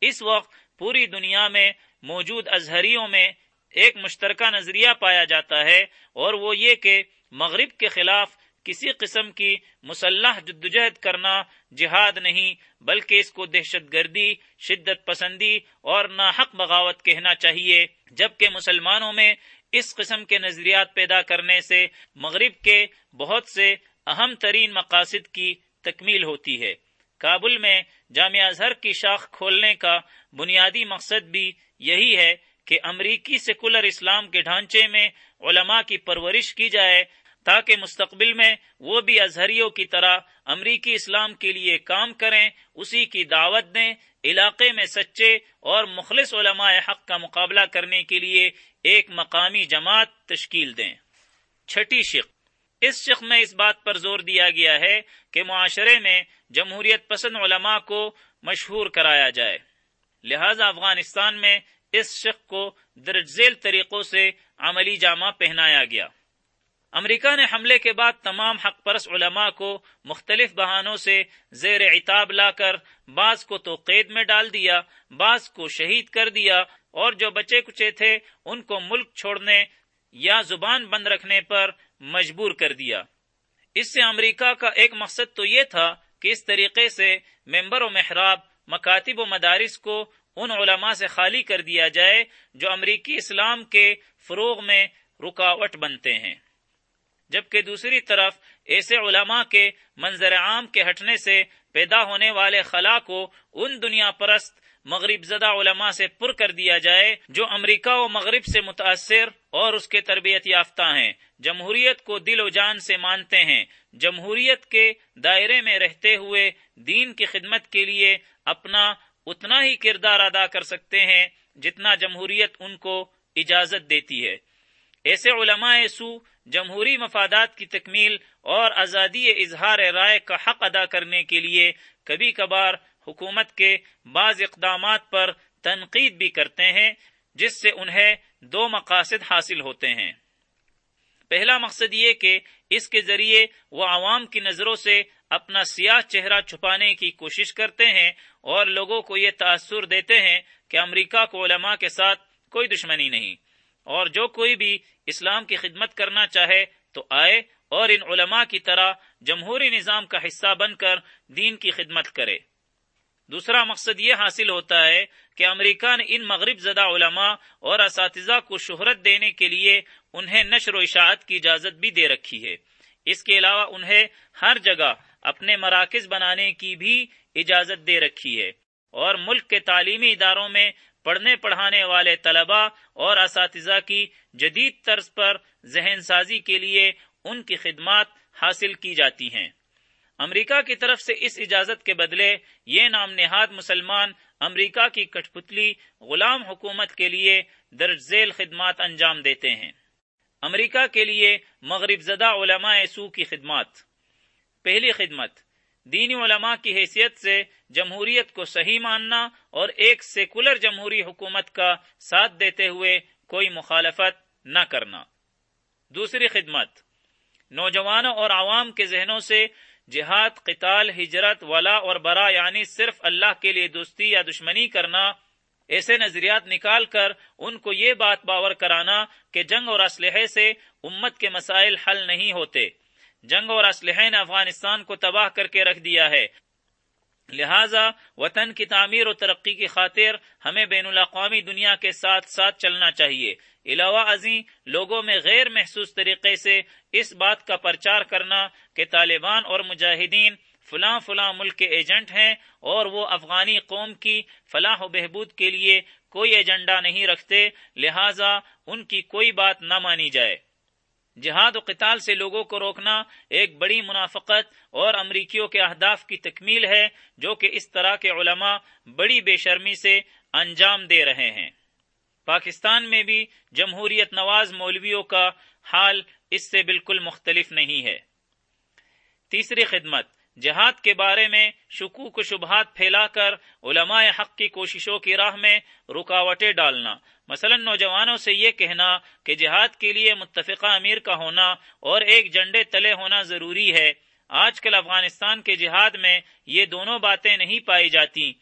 اس وقت پوری دنیا میں موجود اظہریوں میں ایک مشترکہ نظریہ پایا جاتا ہے اور وہ یہ کہ مغرب کے خلاف کسی قسم کی مسلح جدوجہد کرنا جہاد نہیں، بلکہ اس کو دہشت گردی، شدت پسندی اور ناحق بغاوت کہنا چاہیے۔ جبکہ مسلمانوں میں اس قسم کے نظریات پیدا کرنے سے مغرب کے بہت سے اہم ترین مقاصد کی تکمیل ہوتی ہے۔ کابل میں جامعہ اظہر کی شاخ کھولنے کا بنیادی مقصد بھی یہی ہے کہ امریکی سیکولر اسلام کے ڈھانچے میں علماء کی پرورش کی جائے تاکہ مستقبل میں وہ بھی اظہریوں کی طرح امریکی اسلام کے لیے کام کریں، اسی کی دعوت دیں، علاقے میں سچے اور مخلص علماء حق کا مقابلہ کرنے کے لیے ایک مقامی جماعت تشکیل دیں۔ چھٹی شق۔ اس شق میں اس بات پر زور دیا گیا ہے کہ معاشرے میں جمہوریت پسند علماء کو مشہور کرایا جائے۔ لہذا افغانستان میں اس شق کو درج ذیل طریقوں سے عملی جامہ پہنایا گیا۔ امریکہ نے حملے کے بعد تمام حق پرس علماء کو مختلف بہانوں سے زیر اتاب لا کر بعض کو تو قید میں ڈال دیا، بعض کو شہید کر دیا اور جو بچے کچے تھے ان کو ملک چھوڑنے یا زبان بند رکھنے پر مجبور کر دیا۔ اس سے امریکہ کا ایک مقصد تو یہ تھا کہ اس طریقے سے ممبر و محراب، مکاتب و مدارس کو ان علماء سے خالی کر دیا جائے جو امریکی اسلام کے فروغ میں رکاوٹ بنتے ہیں۔ جبکہ دوسری طرف ایسے علماء کے منظر عام کے ہٹنے سے پیدا ہونے والے خلا کو ان دنیا پرست مغرب زدہ علماء سے پر کر دیا جائے جو امریکہ و مغرب سے متاثر اور اس کے تربیت یافتہ ہیں۔ جمہوریت کو دل و جان سے مانتے ہیں۔ جمہوریت کے دائرے میں رہتے ہوئے دین کی خدمت کے لیے اپنا اتنا ہی کردار ادا کر سکتے ہیں جتنا جمہوریت ان کو اجازت دیتی ہے۔ ایسے علماء سو جمہوری مفادات کی تکمیل اور آزادی اظہار رائے کا حق ادا کرنے کے لیے کبھی کبھار حکومت کے بعض اقدامات پر تنقید بھی کرتے ہیں، جس سے انہیں دو مقاصد حاصل ہوتے ہیں۔ پہلا مقصد یہ کہ اس کے ذریعے وہ عوام کی نظروں سے اپنا سیاہ چہرہ چھپانے کی کوشش کرتے ہیں اور لوگوں کو یہ تاثر دیتے ہیں کہ امریکہ کو علماء کے ساتھ کوئی دشمنی نہیں۔ اور جو کوئی بھی اسلام کی خدمت کرنا چاہے تو آئے اور ان علماء کی طرح جمہوری نظام کا حصہ بن کر دین کی خدمت کرے۔ دوسرا مقصد یہ حاصل ہوتا ہے کہ امریکہ نے ان مغرب زدہ علماء اور اساتذہ کو شہرت دینے کے لیے انہیں نشر و اشاعت کی اجازت بھی دے رکھی ہے۔ اس کے علاوہ انہیں ہر جگہ اپنے مراکز بنانے کی بھی اجازت دے رکھی ہے۔ اور ملک کے تعلیمی اداروں میں پڑھنے پڑھانے والے طلباء اور اساتذہ کی جدید طرز پر ذہن سازی کے لیے ان کی خدمات حاصل کی جاتی ہیں۔ امریکہ کی طرف سے اس اجازت کے بدلے یہ نام نہاد مسلمان امریکہ کی کٹ پتلی غلام حکومت کے لیے درج ذیل خدمات انجام دیتے ہیں۔ امریکہ کے لیے مغرب زدہ علماء سو کی خدمات۔ پہلی خدمت، دینی علماء کی حیثیت سے جمہوریت کو صحیح ماننا اور ایک سیکولر جمہوری حکومت کا ساتھ دیتے ہوئے کوئی مخالفت نہ کرنا۔ دوسری خدمت، نوجوانوں اور عوام کے ذہنوں سے جہاد، قتال، ہجرت، ولا اور برا یعنی صرف اللہ کے لیے دوستی یا دشمنی کرنا، ایسے نظریات نکال کر ان کو یہ بات باور کرانا کہ جنگ اور اسلحے سے امت کے مسائل حل نہیں ہوتے۔ جنگ اور اسلحے نے افغانستان کو تباہ کر کے رکھ دیا ہے۔ لہذا وطن کی تعمیر و ترقی کی خاطر ہمیں بین الاقوامی دنیا کے ساتھ ساتھ چلنا چاہیے۔ علاوہ ازیں لوگوں میں غیر محسوس طریقے سے اس بات کا پرچار کرنا کہ طالبان اور مجاہدین فلاں فلاں ملک کے ایجنٹ ہیں اور وہ افغانی قوم کی فلاح و بہبود کے لیے کوئی ایجنڈا نہیں رکھتے، لہذا ان کی کوئی بات نہ مانی جائے۔ جہاد و قتال سے لوگوں کو روکنا ایک بڑی منافقت اور امریکیوں کے اہداف کی تکمیل ہے، جو کہ اس طرح کے علماء بڑی بے شرمی سے انجام دے رہے ہیں۔ پاکستان میں بھی جمہوریت نواز مولویوں کا حال اس سے بالکل مختلف نہیں ہے۔ تیسری خدمت، جہاد کے بارے میں شکوک و شبہات پھیلا کر علماء حق کی کوششوں کی راہ میں رکاوٹیں ڈالنا۔ مثلا نوجوانوں سے یہ کہنا کہ جہاد کے لیے متفقہ امیر کا ہونا اور ایک جنڈے تلے ہونا ضروری ہے۔ آج کل افغانستان کے جہاد میں یہ دونوں باتیں نہیں پائی جاتی۔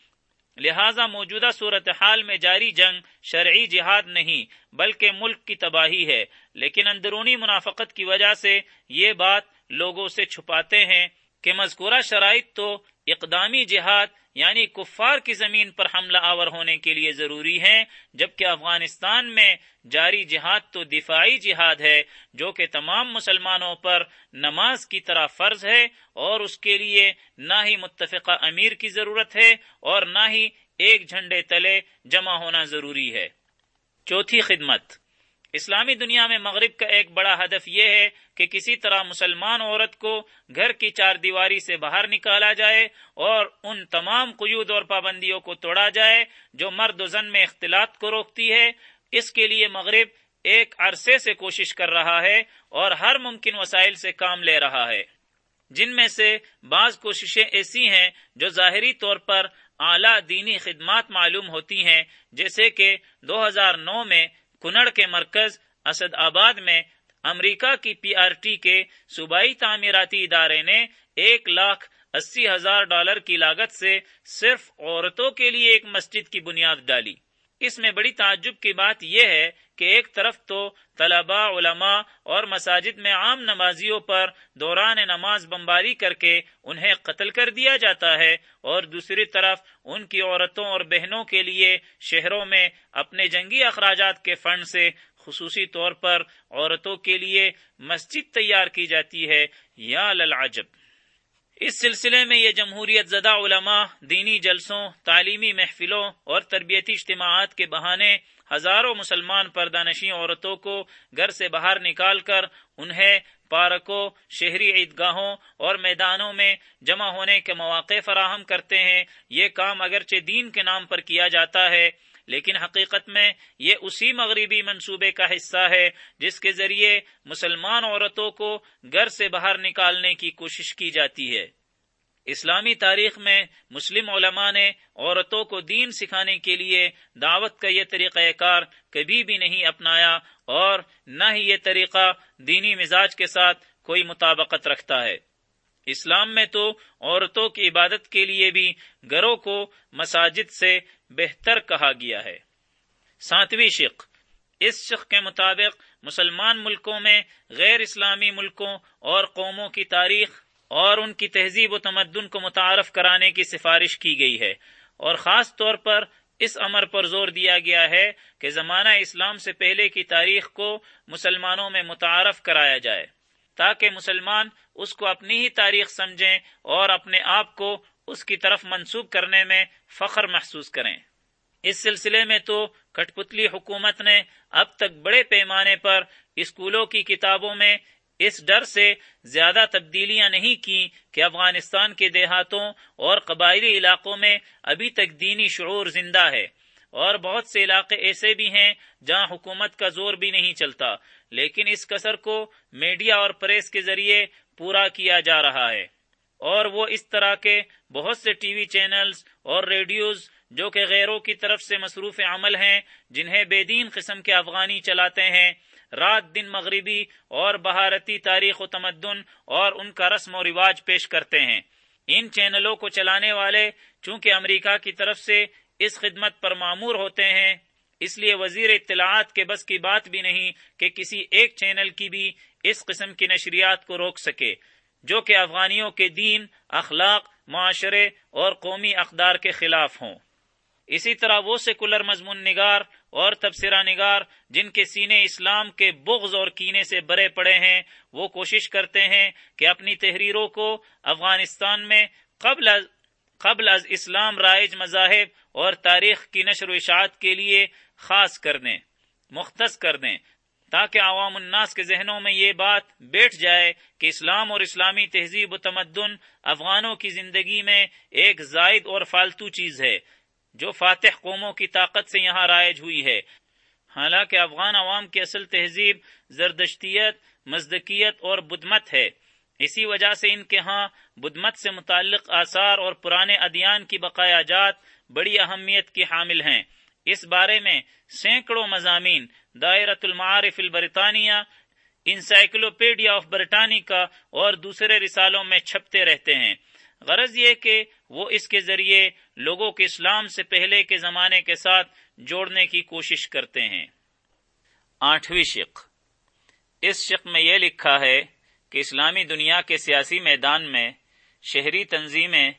لہذا موجودہ صورتحال میں جاری جنگ شرعی جہاد نہیں، بلکہ ملک کی تباہی ہے۔ لیکن اندرونی منافقت کی وجہ سے یہ بات لوگوں سے چھپاتے ہیں کہ مذکورہ شرائط تو اقدامی جہاد یعنی کفار کی زمین پر حملہ آور ہونے کے لیے ضروری ہیں، جبکہ افغانستان میں جاری جہاد تو دفاعی جہاد ہے، جو کہ تمام مسلمانوں پر نماز کی طرح فرض ہے، اور اس کے لیے نہ ہی متفقہ امیر کی ضرورت ہے، اور نہ ہی ایک جھنڈے تلے جمع ہونا ضروری ہے۔ چوتھی خدمت۔ اسلامی دنیا میں مغرب کا ایک بڑا ہدف یہ ہے کہ کسی طرح مسلمان عورت کو گھر کی چار دیواری سے باہر نکالا جائے اور ان تمام قیود اور پابندیوں کو توڑا جائے جو مرد و زن میں اختلاط کو روکتی ہے۔ اس کے لیے مغرب ایک عرصے سے کوشش کر رہا ہے اور ہر ممکن وسائل سے کام لے رہا ہے۔ جن میں سے بعض کوششیں ایسی ہیں جو ظاہری طور پر اعلی دینی خدمات معلوم ہوتی ہیں، جیسے کہ دو ہزار نو میں کنڑ کے مرکز اسد آباد میں امریکہ کی پی آر ٹی کے صوبائی تعمیراتی ادارے نے ایک لاکھ اسی ہزار ڈالر کی لاگت سے صرف عورتوں کے لیے ایک مسجد کی بنیاد ڈالی۔ اس میں بڑی تعجب کی بات یہ ہے کہ ایک طرف تو طلباء، علماء اور مساجد میں عام نمازیوں پر دوران نماز بمباری کر کے انہیں قتل کر دیا جاتا ہے اور دوسری طرف ان کی عورتوں اور بہنوں کے لیے شہروں میں اپنے جنگی اخراجات کے فنڈ سے خصوصی طور پر عورتوں کے لیے مسجد تیار کی جاتی ہے، یا للعجب۔ اس سلسلے میں یہ جمہوریت زدہ علماء، دینی جلسوں، تعلیمی محفلوں اور تربیتی اجتماعات کے بہانے ہزاروں مسلمان پردہ پردانشی عورتوں کو گھر سے باہر نکال کر انہیں پارکوں، شہری عیدگاہوں اور میدانوں میں جمع ہونے کے مواقع فراہم کرتے ہیں۔ یہ کام اگرچہ دین کے نام پر کیا جاتا ہے، لیکن حقیقت میں یہ اسی مغربی منصوبے کا حصہ ہے جس کے ذریعے مسلمان عورتوں کو گھر سے باہر نکالنے کی کوشش کی جاتی ہے۔ اسلامی تاریخ میں مسلم علماء نے عورتوں کو دین سکھانے کے لیے دعوت کا یہ طریقہ کار کبھی بھی نہیں اپنایا اور نہ ہی یہ طریقہ دینی مزاج کے ساتھ کوئی مطابقت رکھتا ہے۔ اسلام میں تو عورتوں کی عبادت کے لیے بھی گھروں کو مساجد سے بہتر کہا گیا ہے۔ ساتویں شق، اس شق کے مطابق مسلمان ملکوں میں غیر اسلامی ملکوں اور قوموں کی تاریخ اور ان کی تہذیب و تمدن کو متعارف کرانے کی سفارش کی گئی ہے۔ اور خاص طور پر اس امر پر زور دیا گیا ہے کہ زمانہ اسلام سے پہلے کی تاریخ کو مسلمانوں میں متعارف کرایا جائے، تاکہ مسلمان اس کو اپنی ہی تاریخ سمجھیں اور اپنے آپ کو اس کی طرف منسوب کرنے میں فخر محسوس کریں۔ اس سلسلے میں تو کٹ پتلی حکومت نے اب تک بڑے پیمانے پر اسکولوں کی کتابوں میں اس ڈر سے زیادہ تبدیلیاں نہیں کی کہ افغانستان کے دیہاتوں اور قبائلی علاقوں میں ابھی تک دینی شعور زندہ ہے۔ اور بہت سے علاقے ایسے بھی ہیں جہاں حکومت کا زور بھی نہیں چلتا، لیکن اس کثر کو میڈیا اور پریس کے ذریعے پورا کیا جا رہا ہے۔ اور وہ اس طرح کے بہت سے ٹی وی چینلز اور ریڈیوز جو کہ غیروں کی طرف سے مصروف عمل ہیں، جنہیں بے دین قسم کے افغانی چلاتے ہیں رات دن مغربی اور بہارتی تاریخ و تمدن اور ان کا رسم و رواج پیش کرتے ہیں۔ ان چینلوں کو چلانے والے چونکہ امریکہ کی طرف سے اس خدمت پر معمور ہوتے ہیں، اس لیے وزیر اطلاعات کے بس کی بات بھی نہیں کہ کسی ایک چینل کی بھی اس قسم کی نشریات کو روک سکے، جو کہ افغانیوں کے دین، اخلاق، معاشرے اور قومی اقدار کے خلاف ہوں۔ اسی طرح وہ سیکولر مضمون نگار اور تبصرہ نگار جن کے سینے اسلام کے بغض اور کینے سے برے پڑے ہیں، وہ کوشش کرتے ہیں کہ اپنی تحریروں کو افغانستان میں قبل از قبل از اسلام رائج مذاہب اور تاریخ کی نشر و اشاعت کے لیے خاص کر دیں، مختص کر دیں، تاکہ عوام الناس کے ذہنوں میں یہ بات بیٹھ جائے کہ اسلام اور اسلامی تہذیب و تمدن افغانوں کی زندگی میں ایک زائد اور فالتو چیز ہے۔ جو فاتح قوموں کی طاقت سے یہاں رائج ہوئی ہے۔ حالانکہ افغان عوام کی اصل تہذیب زردشتیت مزدکیت اور بدمت ہے۔ اسی وجہ سے ان کے ہاں بدمت سے متعلق آثار اور پرانے ادیان کی بقایا جات بڑی اہمیت کی حامل ہیں۔ اس بارے میں سینکڑوں مضامین، دائرۃ المعارف البرطانیہ انسائکلوپیڈیا آف برٹانیکا اور دوسرے رسالوں میں چھپتے رہتے ہیں۔ غرض یہ کہ وہ اس کے ذریعے لوگوں کے اسلام سے پہلے کے زمانے کے ساتھ جوڑنے کی کوشش کرتے ہیں۔ آٹھویں شق۔ اس شق میں یہ لکھا ہے کہ اسلامی دنیا کے سیاسی میدان میں شہری تنظیمیں،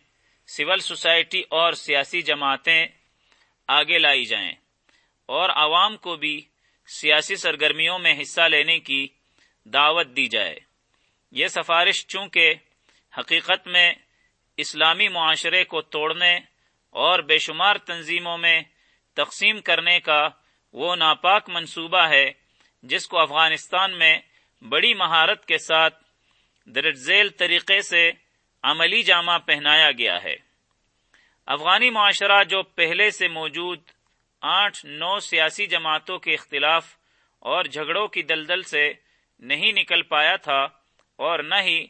سول سوسائٹی اور سیاسی جماعتیں آگے لائی جائیں اور عوام کو بھی سیاسی سرگرمیوں میں حصہ لینے کی دعوت دی جائے۔ یہ سفارش چونکہ حقیقت میں اسلامی معاشرے کو توڑنے اور بے شمار تنظیموں میں تقسیم کرنے کا وہ ناپاک منصوبہ ہے جس کو افغانستان میں بڑی مہارت کے ساتھ درج ذیل طریقے سے عملی جامہ پہنایا گیا ہے۔ افغانی معاشرہ جو پہلے سے موجود آٹھ نو سیاسی جماعتوں کے اختلاف اور جھگڑوں کی دلدل سے نہیں نکل پایا تھا اور نہ ہی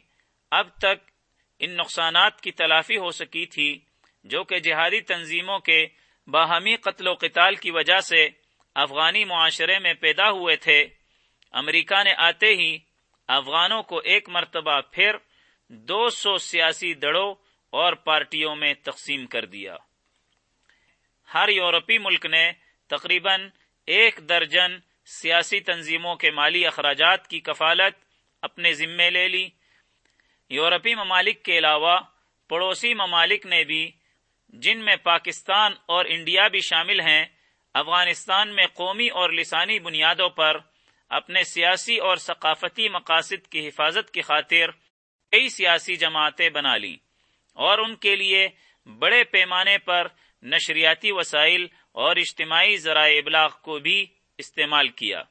اب تک ان نقصانات کی تلافی ہو سکی تھی، جو کہ جہادی تنظیموں کے باہمی قتل و قتال کی وجہ سے افغانی معاشرے میں پیدا ہوئے تھے۔ امریکہ نے آتے ہی افغانوں کو ایک مرتبہ پھر دو سو سیاسی دڑوں اور پارٹیوں میں تقسیم کر دیا۔ ہر یورپی ملک نے تقریباً ایک درجن سیاسی تنظیموں کے مالی اخراجات کی کفالت اپنے ذمے لے لی۔ یورپی ممالک کے علاوہ پڑوسی ممالک نے بھی، جن میں پاکستان اور انڈیا بھی شامل ہیں، افغانستان میں قومی اور لسانی بنیادوں پر اپنے سیاسی اور ثقافتی مقاصد کی حفاظت کی خاطر کئی سیاسی جماعتیں بنا لی اور ان کے لیے بڑے پیمانے پر نشریاتی وسائل اور اجتماعی ذرائع ابلاغ کو بھی استعمال کیا۔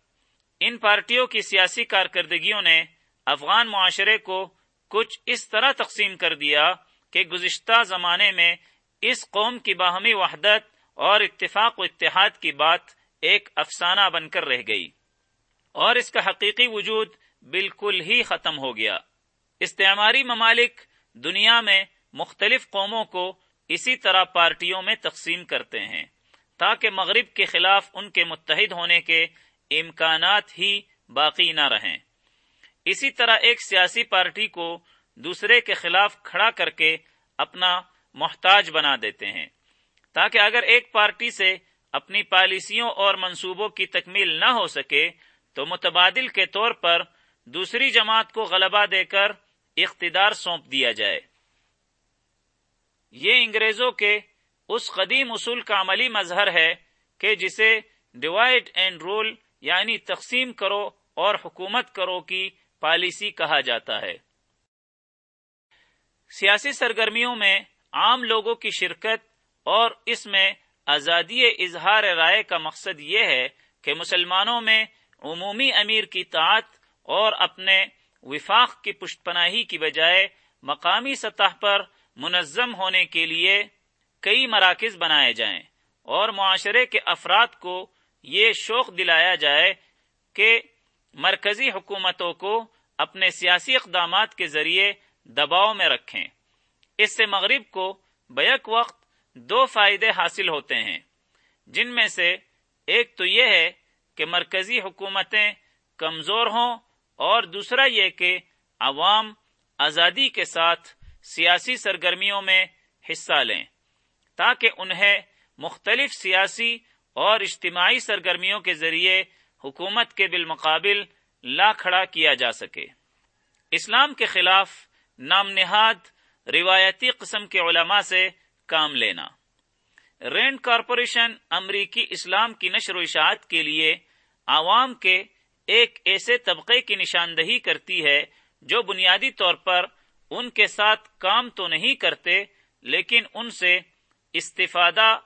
ان پارٹیوں کی سیاسی کارکردگیوں نے افغان معاشرے کو کچھ اس طرح تقسیم کر دیا کہ گزشتہ زمانے میں اس قوم کی باہمی وحدت اور اتفاق و اتحاد کی بات ایک افسانہ بن کر رہ گئی اور اس کا حقیقی وجود بالکل ہی ختم ہو گیا۔ استعماری ممالک دنیا میں مختلف قوموں کو اسی طرح پارٹیوں میں تقسیم کرتے ہیں تاکہ مغرب کے خلاف ان کے متحد ہونے کے امکانات ہی باقی نہ رہیں۔ اسی طرح ایک سیاسی پارٹی کو دوسرے کے خلاف کھڑا کر کے اپنا محتاج بنا دیتے ہیں، تاکہ اگر ایک پارٹی سے اپنی پالیسیوں اور منصوبوں کی تکمیل نہ ہو سکے، تو متبادل کے طور پر دوسری جماعت کو غلبہ دے کر اقتدار سونپ دیا جائے۔ یہ انگریزوں کے اس قدیم اصول کا عملی مظہر ہے کہ جسے ڈیوائڈ اینڈ رول یعنی تقسیم کرو اور حکومت کرو کی پالیسی کہا جاتا ہے۔ سیاسی سرگرمیوں میں عام لوگوں کی شرکت اور اس میں آزادی اظہار رائے کا مقصد یہ ہے کہ مسلمانوں میں عمومی امیر کی طاعت اور اپنے وفاق کی پشت پناہی کی بجائے مقامی سطح پر منظم ہونے کے لیے کئی مراکز بنائے جائیں اور معاشرے کے افراد کو یہ شوق دلایا جائے کہ مرکزی حکومتوں کو اپنے سیاسی اقدامات کے ذریعے دباؤ میں رکھیں۔ اس سے مغرب کو بیک وقت دو فائدے حاصل ہوتے ہیں۔ جن میں سے ایک تو یہ ہے کہ مرکزی حکومتیں کمزور ہوں اور دوسرا یہ کہ عوام آزادی کے ساتھ سیاسی سرگرمیوں میں حصہ لیں، تاکہ انہیں مختلف سیاسی اور اجتماعی سرگرمیوں کے ذریعے حکومت کے بالمقابل لا کھڑا کیا جا سکے۔ اسلام کے خلاف نام نہاد روایتی قسم کے علماء سے کام لینا۔ رینڈ کارپوریشن امریکی اسلام کی نشر و اشاعت کے لیے عوام کے ایک ایسے طبقے کی نشاندہی کرتی ہے جو بنیادی طور پر ان کے ساتھ کام تو نہیں کرتے، لیکن ان سے استفادہ،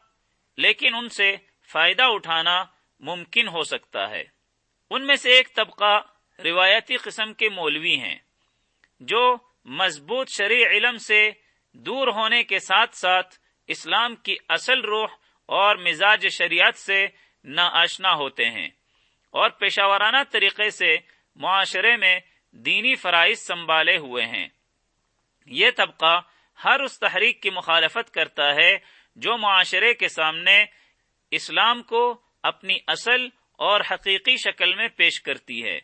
لیکن ان سے فائدہ اٹھانا ممکن ہو سکتا ہے۔ ان میں سے ایک طبقہ روایتی قسم کے مولوی ہیں، جو مضبوط شرع علم سے دور ہونے کے ساتھ ساتھ اسلام کی اصل روح اور مزاج شریعت سے ناشنا ہوتے ہیں اور پیشہ ورانہ طریقے سے معاشرے میں دینی فرائض سنبھالے ہوئے ہیں۔ یہ طبقہ ہر اس تحریک کی مخالفت کرتا ہے جو معاشرے کے سامنے اسلام کو اپنی اصل اور حقیقی شکل میں پیش کرتی ہے،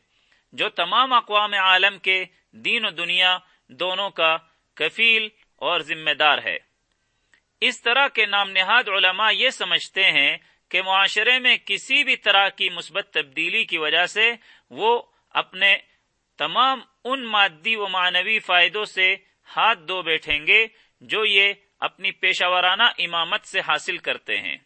جو تمام اقوام عالم کے دین و دنیا دونوں کا کفیل اور ذمہ دار ہے۔ اس طرح کے نام نہاد علماء یہ سمجھتے ہیں کہ معاشرے میں کسی بھی طرح کی مثبت تبدیلی کی وجہ سے وہ اپنے تمام ان مادی و معنوی فائدوں سے ہاتھ دو بیٹھیں گے جو یہ اپنی پیشہ ورانہ امامت سے حاصل کرتے ہیں۔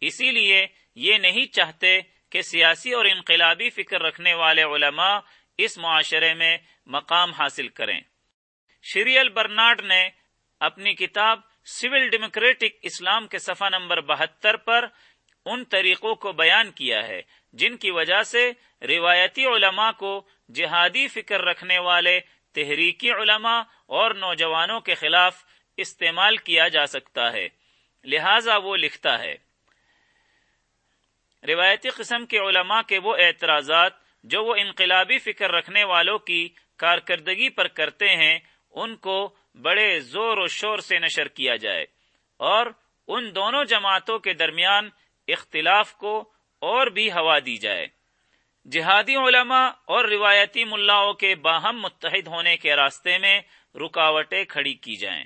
اسی لیے یہ نہیں چاہتے کہ سیاسی اور انقلابی فکر رکھنے والے علماء اس معاشرے میں مقام حاصل کریں۔ شریل برنارڈ نے اپنی کتاب سول ڈیموکریٹک اسلام کے صفحہ نمبر بہتر پر ان طریقوں کو بیان کیا ہے، جن کی وجہ سے روایتی علماء کو جہادی فکر رکھنے والے تحریکی علماء اور نوجوانوں کے خلاف استعمال کیا جا سکتا ہے۔ لہذا وہ لکھتا ہے روایتی قسم کے علماء کے وہ اعتراضات جو وہ انقلابی فکر رکھنے والوں کی کارکردگی پر کرتے ہیں، ان کو بڑے زور و شور سے نشر کیا جائے۔ اور ان دونوں جماعتوں کے درمیان اختلاف کو اور بھی ہوا دی جائے۔ جہادی علماء اور روایتی ملاؤں کے باہم متحد ہونے کے راستے میں رکاوٹیں کھڑی کی جائیں،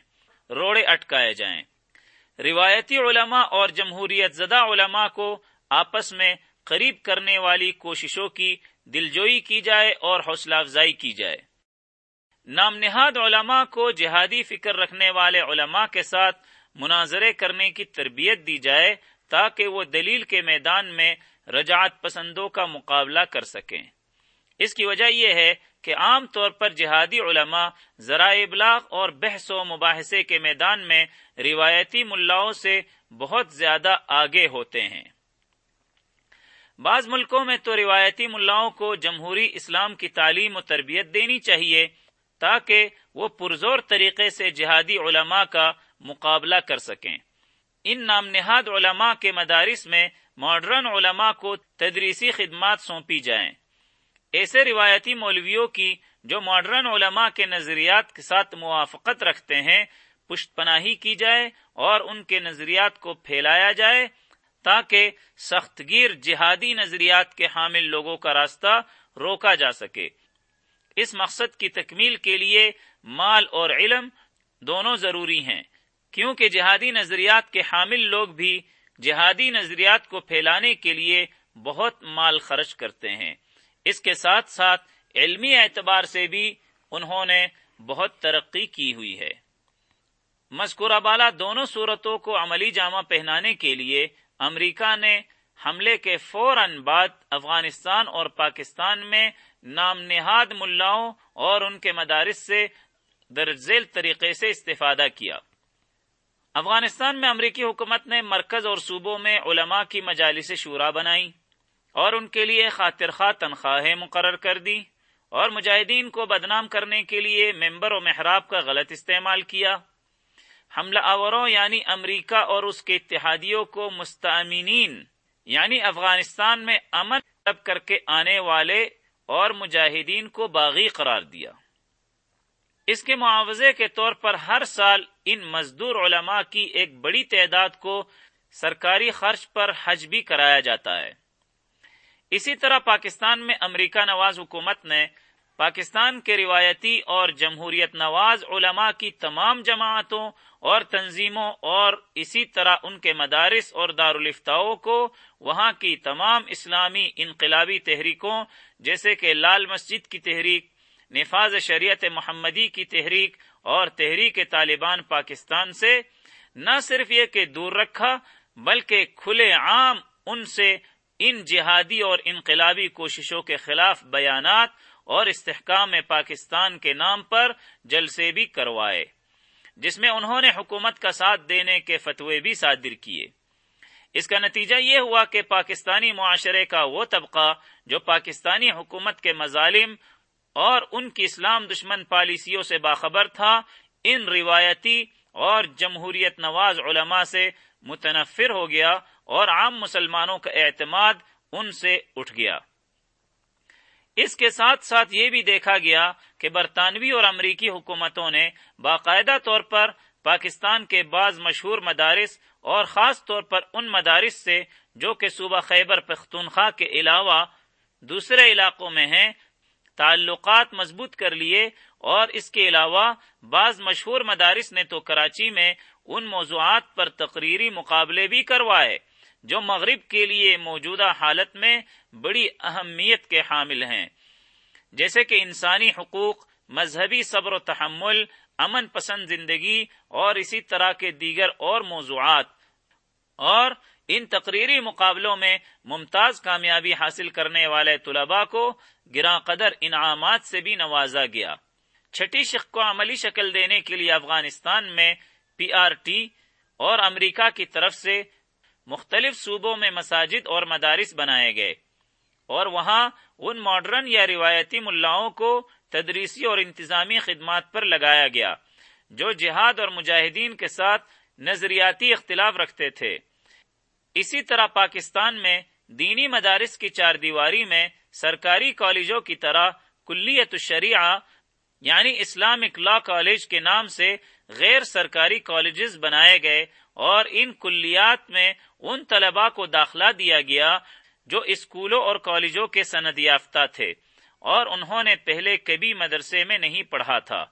روڑے اٹکائے جائیں۔ روایتی علماء اور جمہوریت زدہ علماء کو آپس میں قریب کرنے والی کوششوں کی دلجوئی کی جائے اور حوصلہ افزائی کی جائے۔ نام نہاد علماء کو جہادی فکر رکھنے والے علماء کے ساتھ مناظرے کرنے کی تربیت دی جائے تاکہ وہ دلیل کے میدان میں رجعت پسندوں کا مقابلہ کر سکیں۔ اس کی وجہ یہ ہے کہ عام طور پر جہادی علماء ذرائع ابلاغ اور بحث و مباحثے کے میدان میں روایتی ملاؤں سے بہت زیادہ آگے ہوتے ہیں۔ بعض ملکوں میں تو روایتی ملاؤں کو جمہوری اسلام کی تعلیم و تربیت دینی چاہیے تاکہ وہ پرزور طریقے سے جہادی علماء کا مقابلہ کر سکیں۔ ان نام نہاد علماء کے مدارس میں ماڈرن علماء کو تدریسی خدمات سونپی جائیں۔ ایسے روایتی مولویوں کی جو ماڈرن علماء کے نظریات کے ساتھ موافقت رکھتے ہیں، پشت پناہی کی جائے اور ان کے نظریات کو پھیلایا جائے۔ تاکہ سخت گیر جہادی نظریات کے حامل لوگوں کا راستہ روکا جا سکے۔ اس مقصد کی تکمیل کے لیے مال اور علم دونوں ضروری ہیں، کیونکہ جہادی نظریات کے حامل لوگ بھی جہادی نظریات کو پھیلانے کے لیے بہت مال خرچ کرتے ہیں۔ اس کے ساتھ ساتھ علمی اعتبار سے بھی انہوں نے بہت ترقی کی ہوئی ہے۔ مذکورہ بالا دونوں صورتوں کو عملی جامہ پہنانے کے لیے امریکہ نے حملے کے فوراً بعد افغانستان اور پاکستان میں نام نہاد ملاؤں اور ان کے مدارس سے درج ذیل طریقے سے استفادہ کیا۔ افغانستان میں امریکی حکومت نے مرکز اور صوبوں میں علماء کی مجالس شورا بنائی اور ان کے لیے خاطر خواہ تنخواہیں مقرر کر دی اور مجاہدین کو بدنام کرنے کے لیے ممبر و محراب کا غلط استعمال کیا۔ حملہ آوروں یعنی امریکہ اور اس کے اتحادیوں کو مستعمین یعنی افغانستان میں امن طلب کر کے آنے والے اور مجاہدین کو باغی قرار دیا۔ اس کے معاوضے کے طور پر ہر سال ان مزدور علماء کی ایک بڑی تعداد کو سرکاری خرچ پر حج بھی کرایا جاتا ہے۔ اسی طرح پاکستان میں امریکہ نواز حکومت نے پاکستان کے روایتی اور جمہوریت نواز علماء کی تمام جماعتوں اور تنظیموں اور اسی طرح ان کے مدارس اور دارالفتاؤں کو وہاں کی تمام اسلامی انقلابی تحریکوں، جیسے کہ لال مسجد کی تحریک، نفاذ شریعت محمدی کی تحریک اور تحریک طالبان پاکستان سے نہ صرف یہ کہ دور رکھا، بلکہ کھلے عام ان سے ان جہادی اور انقلابی کوششوں کے خلاف بیانات اور استحکام پاکستان کے نام پر جلسے بھی کروائے، جس میں انہوں نے حکومت کا ساتھ دینے کے فتوے بھی صادر کیے۔ اس کا نتیجہ یہ ہوا کہ پاکستانی معاشرے کا وہ طبقہ جو پاکستانی حکومت کے مظالم اور ان کی اسلام دشمن پالیسیوں سے باخبر تھا، ان روایتی اور جمہوریت نواز علماء سے متنفر ہو گیا اور عام مسلمانوں کا اعتماد ان سے اٹھ گیا۔ اس کے ساتھ ساتھ یہ بھی دیکھا گیا کہ برطانوی اور امریکی حکومتوں نے باقاعدہ طور پر پاکستان کے بعض مشہور مدارس اور خاص طور پر ان مدارس سے جو کہ صوبہ خیبر پختونخوا کے علاوہ دوسرے علاقوں میں ہیں، تعلقات مضبوط کر لیے اور اس کے علاوہ بعض مشہور مدارس نے تو کراچی میں ان موضوعات پر تقریری مقابلے بھی کروائے۔ جو مغرب کے لیے موجودہ حالت میں بڑی اہمیت کے حامل ہیں۔ جیسے کہ انسانی حقوق، مذہبی صبر و تحمل، امن پسند زندگی اور اسی طرح کے دیگر اور موضوعات۔ اور ان تقریری مقابلوں میں ممتاز کامیابی حاصل کرنے والے طلباء کو گراں قدر انعامات سے بھی نوازا گیا۔ چھٹی شک کو عملی شکل دینے کے لیے افغانستان میں پی آر ٹی اور امریکہ کی طرف سے مختلف صوبوں میں مساجد اور مدارس بنائے گئے اور وہاں ان ماڈرن یا روایتی ملاؤں کو تدریسی اور انتظامی خدمات پر لگایا گیا، جو جہاد اور مجاہدین کے ساتھ نظریاتی اختلاف رکھتے تھے۔ اسی طرح پاکستان میں دینی مدارس کی چار دیواری میں سرکاری کالجوں کی طرح کلیت الشریعہ یعنی اسلامک لا کالج کے نام سے غیر سرکاری کالجز بنائے گئے اور ان کلیات میں ان طلباء کو داخلہ دیا گیا جو اسکولوں اور کالجوں کے سند یافتہ تھے اور انہوں نے پہلے کبھی مدرسے میں نہیں پڑھا تھا۔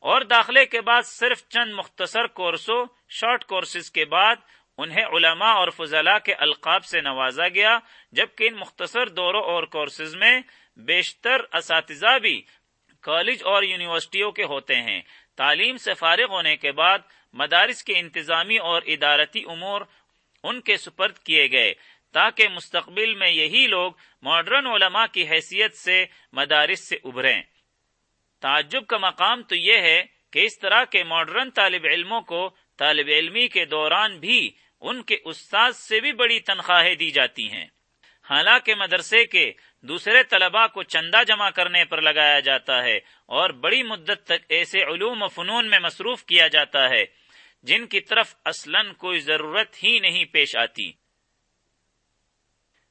اور داخلے کے بعد صرف چند مختصر کورسوں، شارٹ کورسز کے بعد انہیں علماء اور فضلاء کے القاب سے نوازا گیا، جبکہ ان مختصر دوروں اور کورسز میں بیشتر اساتذہ بھی کالج اور یونیورسٹیوں کے ہوتے ہیں۔ تعلیم سے فارغ ہونے کے بعد مدارس کے انتظامی اور ادارتی امور ان کے سپرد کیے گئے، تاکہ مستقبل میں یہی لوگ ماڈرن علماء کی حیثیت سے مدارس سے ابھریں۔ تعجب کا مقام تو یہ ہے کہ اس طرح کے ماڈرن طالب علموں کو طالب علمی کے دوران بھی ان کے استاد سے بھی بڑی تنخواہیں دی جاتی ہیں۔ حالانکہ مدرسے کے دوسرے طلباء کو چندہ جمع کرنے پر لگایا جاتا ہے اور بڑی مدت تک ایسے علوم و فنون میں مصروف کیا جاتا ہے۔ جن کی طرف اصلاً کوئی ضرورت ہی نہیں پیش آتی۔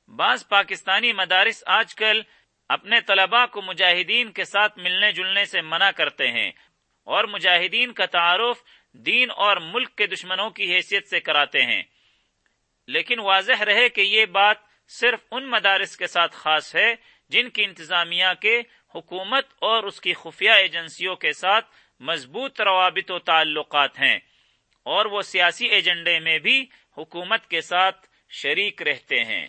بعض پاکستانی مدارس آج کل اپنے طلباء کو مجاہدین کے ساتھ ملنے جلنے سے منع کرتے ہیں اور مجاہدین کا تعارف دین اور ملک کے دشمنوں کی حیثیت سے کراتے ہیں۔ لیکن واضح رہے کہ یہ بات صرف ان مدارس کے ساتھ خاص ہے جن کی انتظامیہ کے، حکومت اور اس کی خفیہ ایجنسیوں کے ساتھ مضبوط روابط و تعلقات ہیں۔ اور وہ سیاسی ایجنڈے میں بھی حکومت کے ساتھ شریک رہتے ہیں۔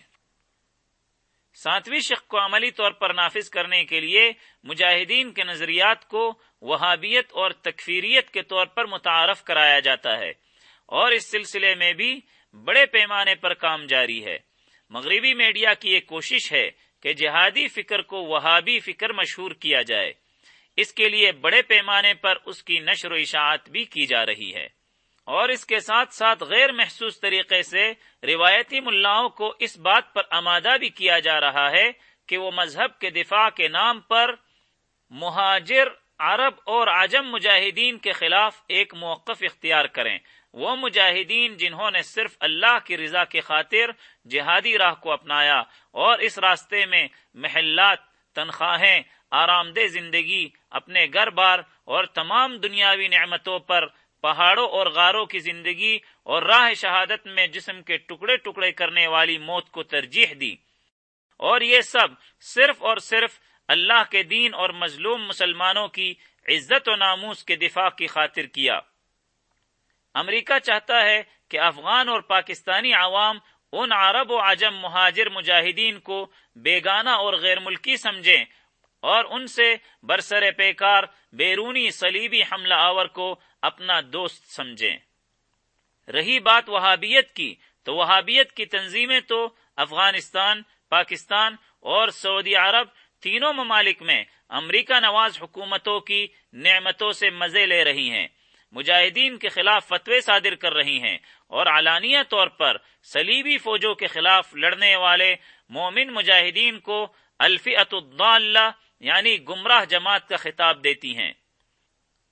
ساتویں شک کو عملی طور پر نافذ کرنے کے لیے مجاہدین کے نظریات کو وہابیت اور تکفیریت کے طور پر متعارف کرایا جاتا ہے اور اس سلسلے میں بھی بڑے پیمانے پر کام جاری ہے۔ مغربی میڈیا کی ایک کوشش ہے کہ جہادی فکر کو وہابی فکر مشہور کیا جائے۔ اس کے لیے بڑے پیمانے پر اس کی نشر و اشاعت بھی کی جا رہی ہے۔ اور اس کے ساتھ ساتھ غیر محسوس طریقے سے روایتی ملاؤں کو اس بات پر آمادہ بھی کیا جا رہا ہے کہ وہ مذہب کے دفاع کے نام پر مہاجر، عرب اور عجم مجاہدین کے خلاف ایک موقف اختیار کریں۔ وہ مجاہدین جنہوں نے صرف اللہ کی رضا کی خاطر جہادی راہ کو اپنایا اور اس راستے میں محلات، تنخواہیں آرام دہ زندگی، اپنے گھر بار اور تمام دنیاوی نعمتوں پر پہاڑوں اور غاروں کی زندگی اور راہ شہادت میں جسم کے ٹکڑے ٹکڑے کرنے والی موت کو ترجیح دی۔ اور یہ سب صرف اور صرف اللہ کے دین اور مظلوم مسلمانوں کی عزت و ناموس کے دفاع کی خاطر کیا۔ امریکہ چاہتا ہے کہ افغان اور پاکستانی عوام ان عرب و عجم مہاجر مجاہدین کو بیگانہ اور غیر ملکی سمجھیں اور ان سے برسر پیکار بیرونی صلیبی حملہ آور کو اپنا دوست سمجھیں۔ رہی بات وہابیت کی، تو وہابیت کی تنظیمیں تو افغانستان، پاکستان اور سعودی عرب تینوں ممالک میں امریکہ نواز حکومتوں کی نعمتوں سے مزے لے رہی ہیں۔ مجاہدین کے خلاف فتوے صادر کر رہی ہیں اور علانیہ طور پر سلیبی فوجوں کے خلاف لڑنے والے مومن مجاہدین کو الفیت الضالہ یعنی گمراہ جماعت کا خطاب دیتی ہیں۔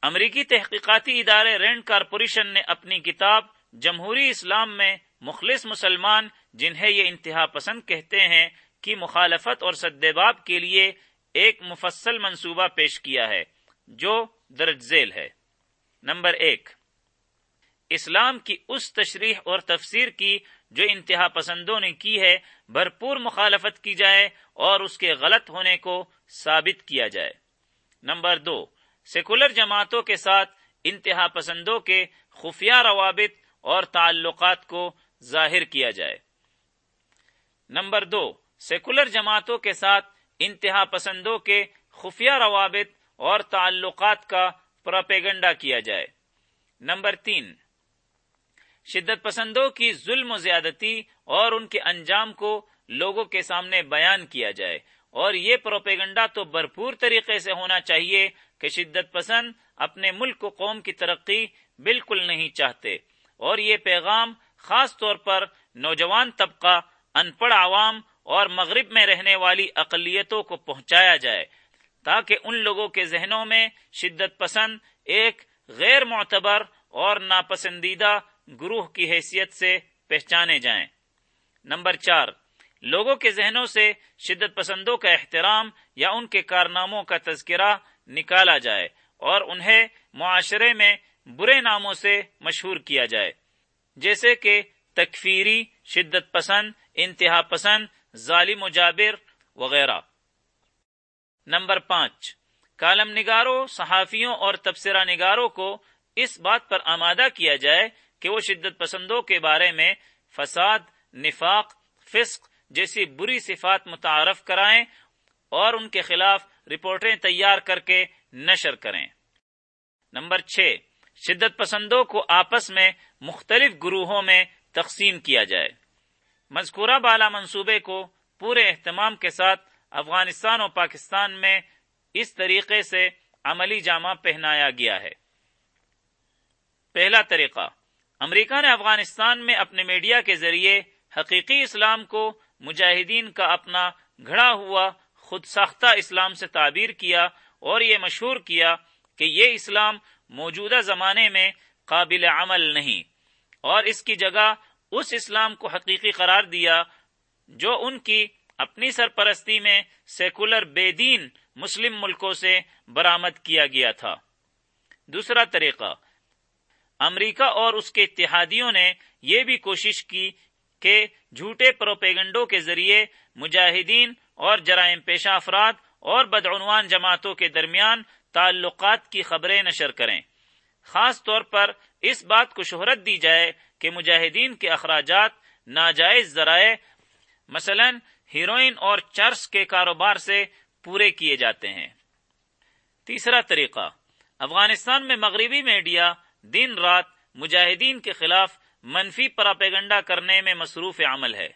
امریکی تحقیقاتی ادارے رینڈ کارپوریشن نے اپنی کتاب جمہوری اسلام میں مخلص مسلمان جنہیں یہ انتہا پسند کہتے ہیں کی مخالفت اور سدباب کے لیے ایک مفصل منصوبہ پیش کیا ہے، جو درج ذیل ہے۔ نمبر ایک، اسلام کی اس تشریح اور تفسیر کی جو انتہا پسندوں نے کی ہے، بھرپور مخالفت کی جائے اور اس کے غلط ہونے کو ثابت کیا جائے۔ نمبر دو، سیکولر جماعتوں کے ساتھ انتہا پسندوں کے خفیہ روابط اور تعلقات کو ظاہر کیا جائے۔ نمبر دو، سیکولر جماعتوں کے ساتھ انتہا پسندوں کے خفیہ روابط اور تعلقات کا پروپیگنڈا کیا جائے۔ نمبر تین شدت پسندوں کی ظلم و زیادتی اور ان کے انجام کو لوگوں کے سامنے بیان کیا جائے اور یہ پروپیگنڈا تو بھرپور طریقے سے ہونا چاہیے کہ شدت پسند اپنے ملک و قوم کی ترقی بالکل نہیں چاہتے اور یہ پیغام خاص طور پر نوجوان طبقہ ان پڑھ عوام اور مغرب میں رہنے والی اقلیتوں کو پہنچایا جائے تاکہ ان لوگوں کے ذہنوں میں شدت پسند ایک غیر معتبر اور ناپسندیدہ گروہ کی حیثیت سے پہچانے جائیں۔ نمبر چار، لوگوں کے ذہنوں سے شدت پسندوں کا احترام یا ان کے کارناموں کا تذکرہ نکالا جائے اور انہیں معاشرے میں برے ناموں سے مشہور کیا جائے۔ جیسے کہ تکفیری، شدت پسند، انتہا پسند، ظالم و جابر وغیرہ۔ نمبر پانچ، کالم نگاروں، صحافیوں اور تبصرہ نگاروں کو اس بات پر آمادہ کیا جائے کہ وہ شدت پسندوں کے بارے میں فساد، نفاق، فسق جیسی بری صفات متعارف کرائیں اور ان کے خلاف رپورٹیں تیار کر کے نشر کریں۔ نمبر چھ، شدت پسندوں کو آپس میں مختلف گروہوں میں تقسیم کیا جائے۔ مذکورہ بالا منصوبے کو پورے اہتمام کے ساتھ افغانستان اور پاکستان میں اس طریقے سے عملی جامہ پہنایا گیا ہے۔ پہلا طریقہ امریکہ نے افغانستان میں اپنے میڈیا کے ذریعے حقیقی اسلام کو مجاہدین کا اپنا گھڑا ہوا خود ساختہ اسلام سے تعبیر کیا اور یہ مشہور کیا کہ یہ اسلام موجودہ زمانے میں قابل عمل نہیں اور اس کی جگہ اس اسلام کو حقیقی قرار دیا جو ان کی اپنی سرپرستی میں سیکولر بے دین مسلم ملکوں سے برامد کیا گیا تھا۔ دوسرا طریقہ امریکہ اور اس کے اتحادیوں نے یہ بھی کوشش کی کہ جھوٹے پروپیگنڈوں کے ذریعے مجاہدین اور جرائم پیشہ افراد اور بدعنوان جماعتوں کے درمیان تعلقات کی خبریں نشر کریں۔ خاص طور پر اس بات کو شہرت دی جائے کہ مجاہدین کے اخراجات ناجائز ذرائع، مثلا ہیروئن اور چرس کے کاروبار سے پورے کیے جاتے ہیں۔ تیسرا طریقہ، افغانستان میں مغربی میڈیا دن رات مجاہدین کے خلاف منفی پراپیگنڈا کرنے میں مصروف عمل ہے،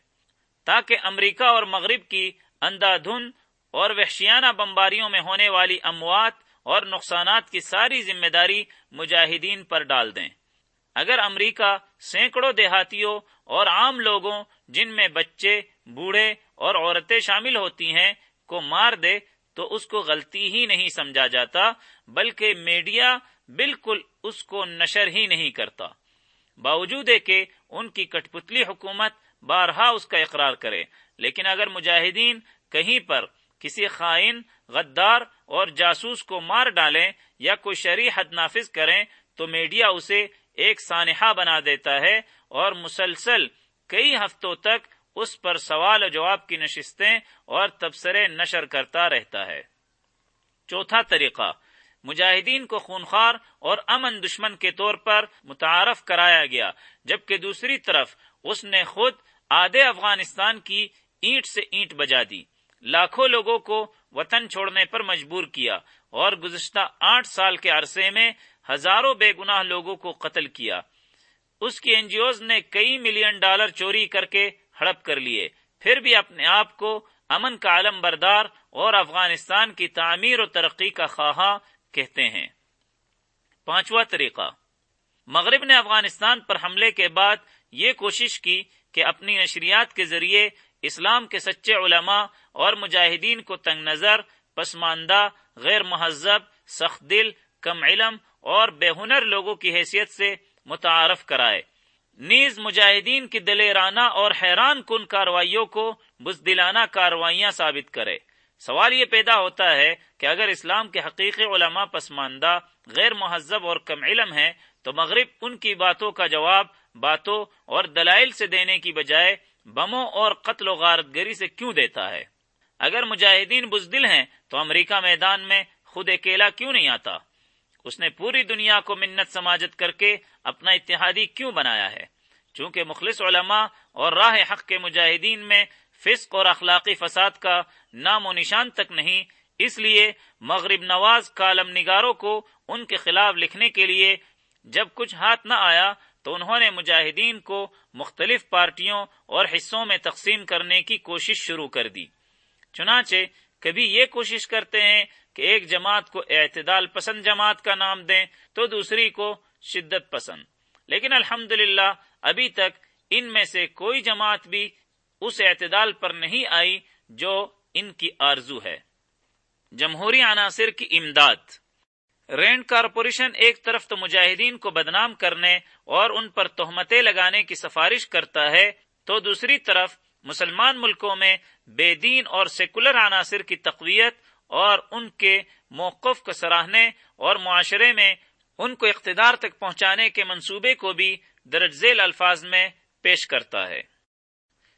تاکہ امریکہ اور مغرب کی اندھا دھن اور وحشیانہ بمباریوں میں ہونے والی اموات اور نقصانات کی ساری ذمہ داری مجاہدین پر ڈال دیں۔ اگر امریکہ سینکڑوں دیہاتیوں اور عام لوگوں جن میں بچے، بوڑھے اور عورتیں شامل ہوتی ہیں کو مار دے تو اس کو غلطی ہی نہیں سمجھا جاتا، بلکہ میڈیا بالکل اس کو نشر ہی نہیں کرتا۔ باوجود کہ ان کی کٹپتلی حکومت بارہا اس کا اقرار کرے، لیکن اگر مجاہدین کہیں پر کسی خائن، غدار اور جاسوس کو مار ڈالیں یا کوئی شرح حد نافذ کریں، تو میڈیا اسے ایک سانحہ بنا دیتا ہے اور مسلسل کئی ہفتوں تک اس پر سوال و جواب کی نشستیں اور تبصرے نشر کرتا رہتا ہے۔ چوتھا طریقہ مجاہدین کو خونخوار اور امن دشمن کے طور پر متعارف کرایا گیا، جبکہ دوسری طرف اس نے خود آدھے افغانستان کی اینٹ سے اینٹ بجا دی۔ لاکھوں لوگوں کو وطن چھوڑنے پر مجبور کیا اور گزشتہ آٹھ سال کے عرصے میں ہزاروں بے گناہ لوگوں کو قتل کیا۔ اس کی این جی اوز نے کئی ملین ڈالر چوری کر کے ہڑپ کر لیے۔ پھر بھی اپنے آپ کو امن کا علم بردار اور افغانستان کی تعمیر و ترقی کا خواہاں کہتے ہیں۔ پانچواں طریقہ۔ مغرب نے افغانستان پر حملے کے بعد یہ کوشش کی کہ اپنی نشریات کے ذریعے اسلام کے سچے علماء اور مجاہدین کو تنگ نظر، پسماندہ، غیر مہذب، سخت دل، کم علم اور بے ہنر لوگوں کی حیثیت سے متعارف کرائے۔ نیز مجاہدین کی دلیرانہ اور حیران کن کاروائیوں کو بزدلانہ کاروائیاں ثابت کرے۔ سوال یہ پیدا ہوتا ہے کہ اگر اسلام کے حقیقی علماء پسماندہ، غیر مہذب اور کم علم ہیں، تو مغرب ان کی باتوں کا جواب باتوں اور دلائل سے دینے کی بجائے بموں اور قتل و غارت گری سے کیوں دیتا ہے؟ اگر مجاہدین بزدل ہیں، تو امریکہ میدان میں خود اکیلا کیوں نہیں آتا؟ اس نے پوری دنیا کو منت سماجت کر کے اپنا اتحادی کیوں بنایا ہے؟ چونکہ مخلص علماء اور راہ حق کے مجاہدین میں فسق اور اخلاقی فساد کا نام و نشان تک نہیں، اس لیے مغرب نواز کالم نگاروں کو ان کے خلاف لکھنے کے لیے جب کچھ ہاتھ نہ آیا تو انہوں نے مجاہدین کو مختلف پارٹیوں اور حصوں میں تقسیم کرنے کی کوشش شروع کر دی۔ چنانچہ کبھی یہ کوشش کرتے ہیں کہ ایک جماعت کو اعتدال پسند جماعت کا نام دیں تو دوسری کو شدت پسند۔ لیکن الحمد ابھی تک ان میں سے کوئی جماعت بھی اس اعتدال پر نہیں آئی جو ان کی آرزو ہے۔ جمہوری عناصر کی امداد۔ رینڈ کارپوریشن ایک طرف تو مجاہدین کو بدنام کرنے اور ان پر تہمتیں لگانے کی سفارش کرتا ہے، تو دوسری طرف مسلمان ملکوں میں بے دین اور سیکولر عناصر کی تقویت اور ان کے موقف کو سراہنے اور معاشرے میں ان کو اقتدار تک پہنچانے کے منصوبے کو بھی درج ذیل الفاظ میں پیش کرتا ہے۔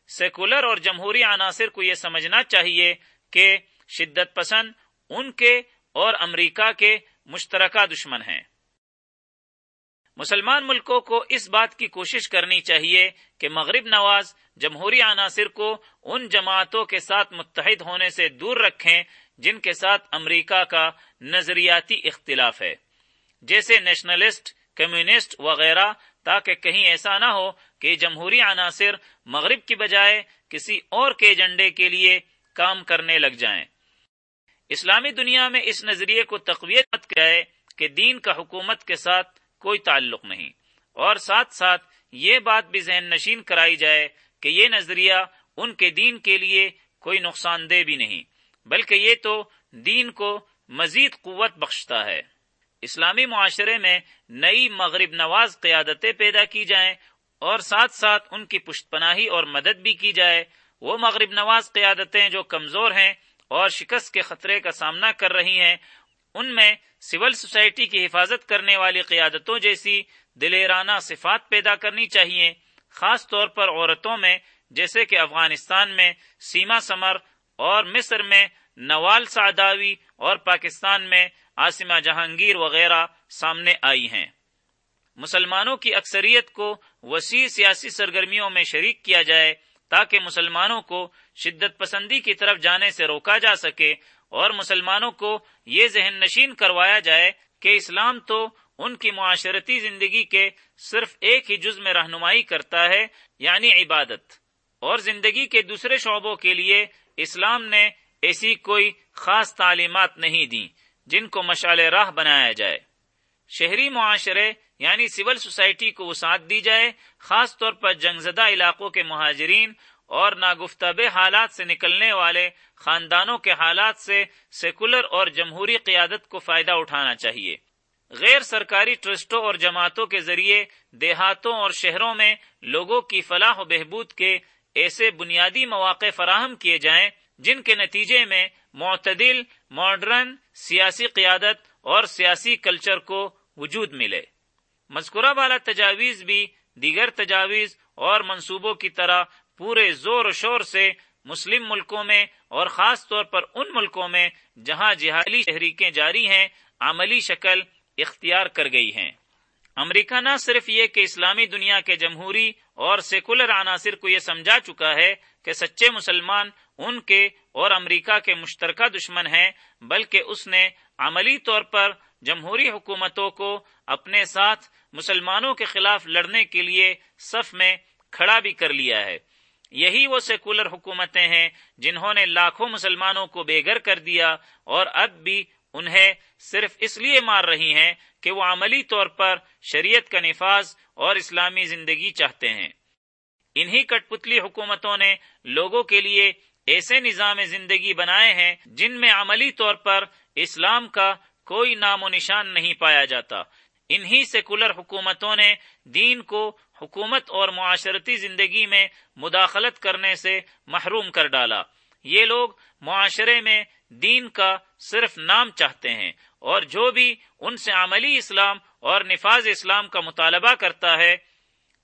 سیکولر اور جمہوری عناصر کو یہ سمجھنا چاہیے کہ شدت پسند ان کے اور امریکہ کے مشترکہ دشمن ہیں۔ مسلمان ملکوں کو اس بات کی کوشش کرنی چاہیے کہ مغرب نواز جمہوری عناصر کو ان جماعتوں کے ساتھ متحد ہونے سے دور رکھیں جن کے ساتھ امریکہ کا نظریاتی اختلاف ہے۔ جیسے نیشنلسٹ، کمیونسٹ وغیرہ تاکہ کہیں ایسا نہ ہو کہ جمہوری عناصر مغرب کی بجائے کسی اور کے ایجنڈے کے لیے کام کرنے لگ جائیں۔ اسلامی دنیا میں اس نظریے کو تقویت مت کرے کہ دین کا حکومت کے ساتھ کوئی تعلق نہیں۔ اور ساتھ ساتھ یہ بات بھی ذہن نشین کرائی جائے کہ یہ نظریہ ان کے دین کے لیے کوئی نقصان دہ بھی نہیں، بلکہ یہ تو دین کو مزید قوت بخشتا ہے۔ اسلامی معاشرے میں نئی مغرب نواز قیادتیں پیدا کی جائیں اور ساتھ ساتھ ان کی پشت پناہی اور مدد بھی کی جائے، وہ مغرب نواز قیادتیں جو کمزور ہیں اور شکست کے خطرے کا سامنا کر رہی ہیں، ان میں سول سوسائٹی کی حفاظت کرنے والی قیادتوں جیسی دلیرانہ صفات پیدا کرنی چاہیے، خاص طور پر عورتوں میں، جیسے کہ افغانستان میں سیما سمر اور مصر میں نوال سعداوی اور پاکستان میں آسمہ جہانگیر وغیرہ سامنے آئی ہیں۔ مسلمانوں کی اکثریت کو وسیع سیاسی سرگرمیوں میں شریک کیا جائے تاکہ مسلمانوں کو شدت پسندی کی طرف جانے سے روکا جا سکے اور مسلمانوں کو یہ ذہن نشین کروایا جائے کہ اسلام تو ان کی معاشرتی زندگی کے صرف ایک ہی جز میں رہنمائی کرتا ہے یعنی عبادت۔ اور زندگی کے دوسرے شعبوں کے لیے اسلام نے ایسی کوئی خاص تعلیمات نہیں دی جن کو مشعل راہ بنایا جائے۔ شہری معاشرے یعنی سول سوسائٹی کو وسعت دی جائے، خاص طور پر جنگ زدہ علاقوں کے مہاجرین اور ناگفتبے حالات سے نکلنے والے خاندانوں کے حالات سے سیکولر اور جمہوری قیادت کو فائدہ اٹھانا چاہیے۔ غیر سرکاری ٹرسٹوں اور جماعتوں کے ذریعے دیہاتوں اور شہروں میں لوگوں کی فلاح و بہبود کے ایسے بنیادی مواقع فراہم کیے جائیں جن کے نتیجے میں معتدل، ماڈرن، سیاسی قیادت اور سیاسی کلچر کو وجود ملے۔ مذکورہ والا تجاویز بھی دیگر تجاویز اور منصوبوں کی طرح پورے زور و شور سے مسلم ملکوں میں اور خاص طور پر ان ملکوں میں جہاں جہادی تحریکیں جاری ہیں، عملی شکل اختیار کر گئی ہیں۔ امریکہ نہ صرف یہ کہ اسلامی دنیا کے جمہوری اور سیکولر عناصر کو یہ سمجھا چکا ہے کہ سچے مسلمان ان کے اور امریکہ کے مشترکہ دشمن ہیں، بلکہ اس نے عملی طور پر جمہوری حکومتوں کو اپنے ساتھ مسلمانوں کے خلاف لڑنے کے لیے صف میں کھڑا بھی کر لیا ہے۔ یہی وہ سیکولر حکومتیں ہیں جنہوں نے لاکھوں مسلمانوں کو بے گھر کر دیا اور اب بھی انہیں صرف اس لیے مار رہی ہیں کہ وہ عملی طور پر شریعت کا نفاذ اور اسلامی زندگی چاہتے ہیں۔ انہی کٹ پتلی حکومتوں نے لوگوں کے لیے ایسے نظام زندگی بنائے ہیں جن میں عملی طور پر اسلام کا کوئی نام و نشان نہیں پایا جاتا۔ انہی سیکولر حکومتوں نے دین کو حکومت اور معاشرتی زندگی میں مداخلت کرنے سے محروم کر ڈالا۔ یہ لوگ معاشرے میں دین کا صرف نام چاہتے ہیں اور جو بھی ان سے عملی اسلام اور نفاذ اسلام کا مطالبہ کرتا ہے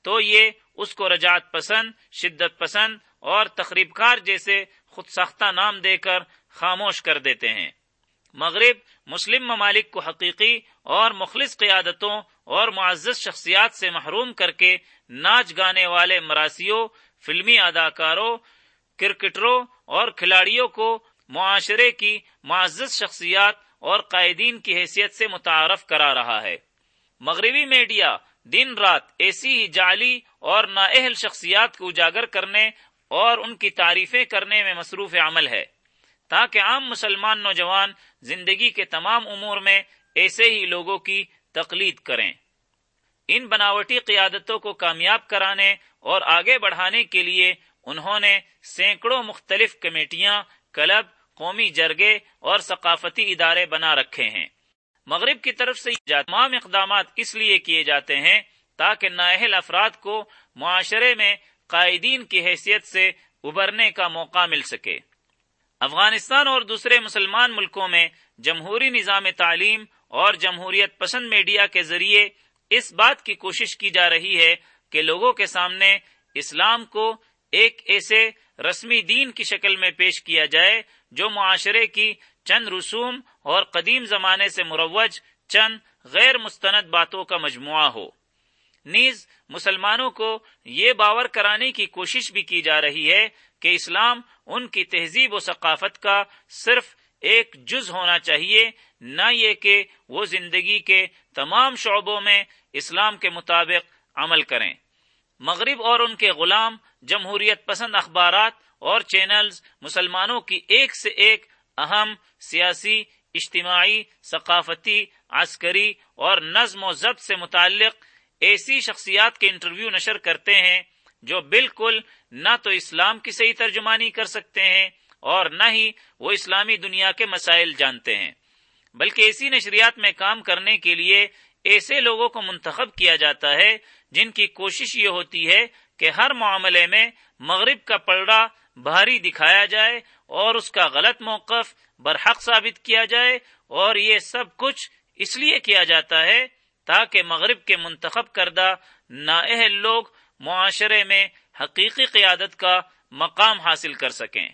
تو یہ اس کو رجعت پسند، شدت پسند اور تقریب کار جیسے خود ساختہ نام دے کر خاموش کر دیتے ہیں۔ مغرب مسلم ممالک کو حقیقی اور مخلص قیادتوں اور معزز شخصیات سے محروم کر کے ناچ گانے والے مراسیوں، فلمی اداکاروں، کرکٹروں اور کھلاڑیوں کو معاشرے کی معزز شخصیات اور قائدین کی حیثیت سے متعارف کرا رہا ہے۔ مغربی میڈیا دن رات ایسی ہی جعلی اور نااہل شخصیات کو اجاگر کرنے اور ان کی تعریفیں کرنے میں مصروف عمل ہے۔ تاکہ عام مسلمان نوجوان زندگی کے تمام امور میں ایسے ہی لوگوں کی تقلید کریں۔ ان بناوٹی قیادتوں کو کامیاب کرانے اور آگے بڑھانے کے لیے انہوں نے سینکڑوں مختلف کمیٹیاں، کلب، قومی جرگے اور ثقافتی ادارے بنا رکھے ہیں۔ مغرب کی طرف سے تمام اقدامات اس لیے کیے جاتے ہیں تاکہ نااہل افراد کو معاشرے میں قائدین کی حیثیت سے ابھرنے کا موقع مل سکے۔ افغانستان اور دوسرے مسلمان ملکوں میں جمہوری نظام تعلیم اور جمہوریت پسند میڈیا کے ذریعے اس بات کی کوشش کی جا رہی ہے کہ لوگوں کے سامنے اسلام کو ایک ایسے رسمی دین کی شکل میں پیش کیا جائے جو معاشرے کی چند رسوم اور قدیم زمانے سے مروج چند غیر مستند باتوں کا مجموعہ ہو۔ نیز مسلمانوں کو یہ باور کرانے کی کوشش بھی کی جا رہی ہے کہ اسلام ان کی تہذیب و ثقافت کا صرف ایک جز ہونا چاہیے، نہ یہ کہ وہ زندگی کے تمام شعبوں میں اسلام کے مطابق عمل کریں۔ مغرب اور ان کے غلام، جمہوریت پسند اخبارات اور چینلز مسلمانوں کی ایک سے ایک اہم سیاسی، اجتماعی، ثقافتی، عسکری اور نظم و ضبط سے متعلق ایسی شخصیات کے انٹرویو نشر کرتے ہیں جو بالکل نہ تو اسلام کی صحیح ترجمانی کر سکتے ہیں اور نہ ہی وہ اسلامی دنیا کے مسائل جانتے ہیں۔ بلکہ ایسی نشریات میں کام کرنے کے لیے ایسے لوگوں کو منتخب کیا جاتا ہے جن کی کوشش یہ ہوتی ہے کہ ہر معاملے میں مغرب کا پلڑا بھاری دکھایا جائے اور اس کا غلط موقف برحق ثابت کیا جائے اور یہ سب کچھ اس لیے کیا جاتا ہے تاکہ مغرب کے منتخب کردہ نااہل لوگ معاشرے میں حقیقی قیادت کا مقام حاصل کر سکیں۔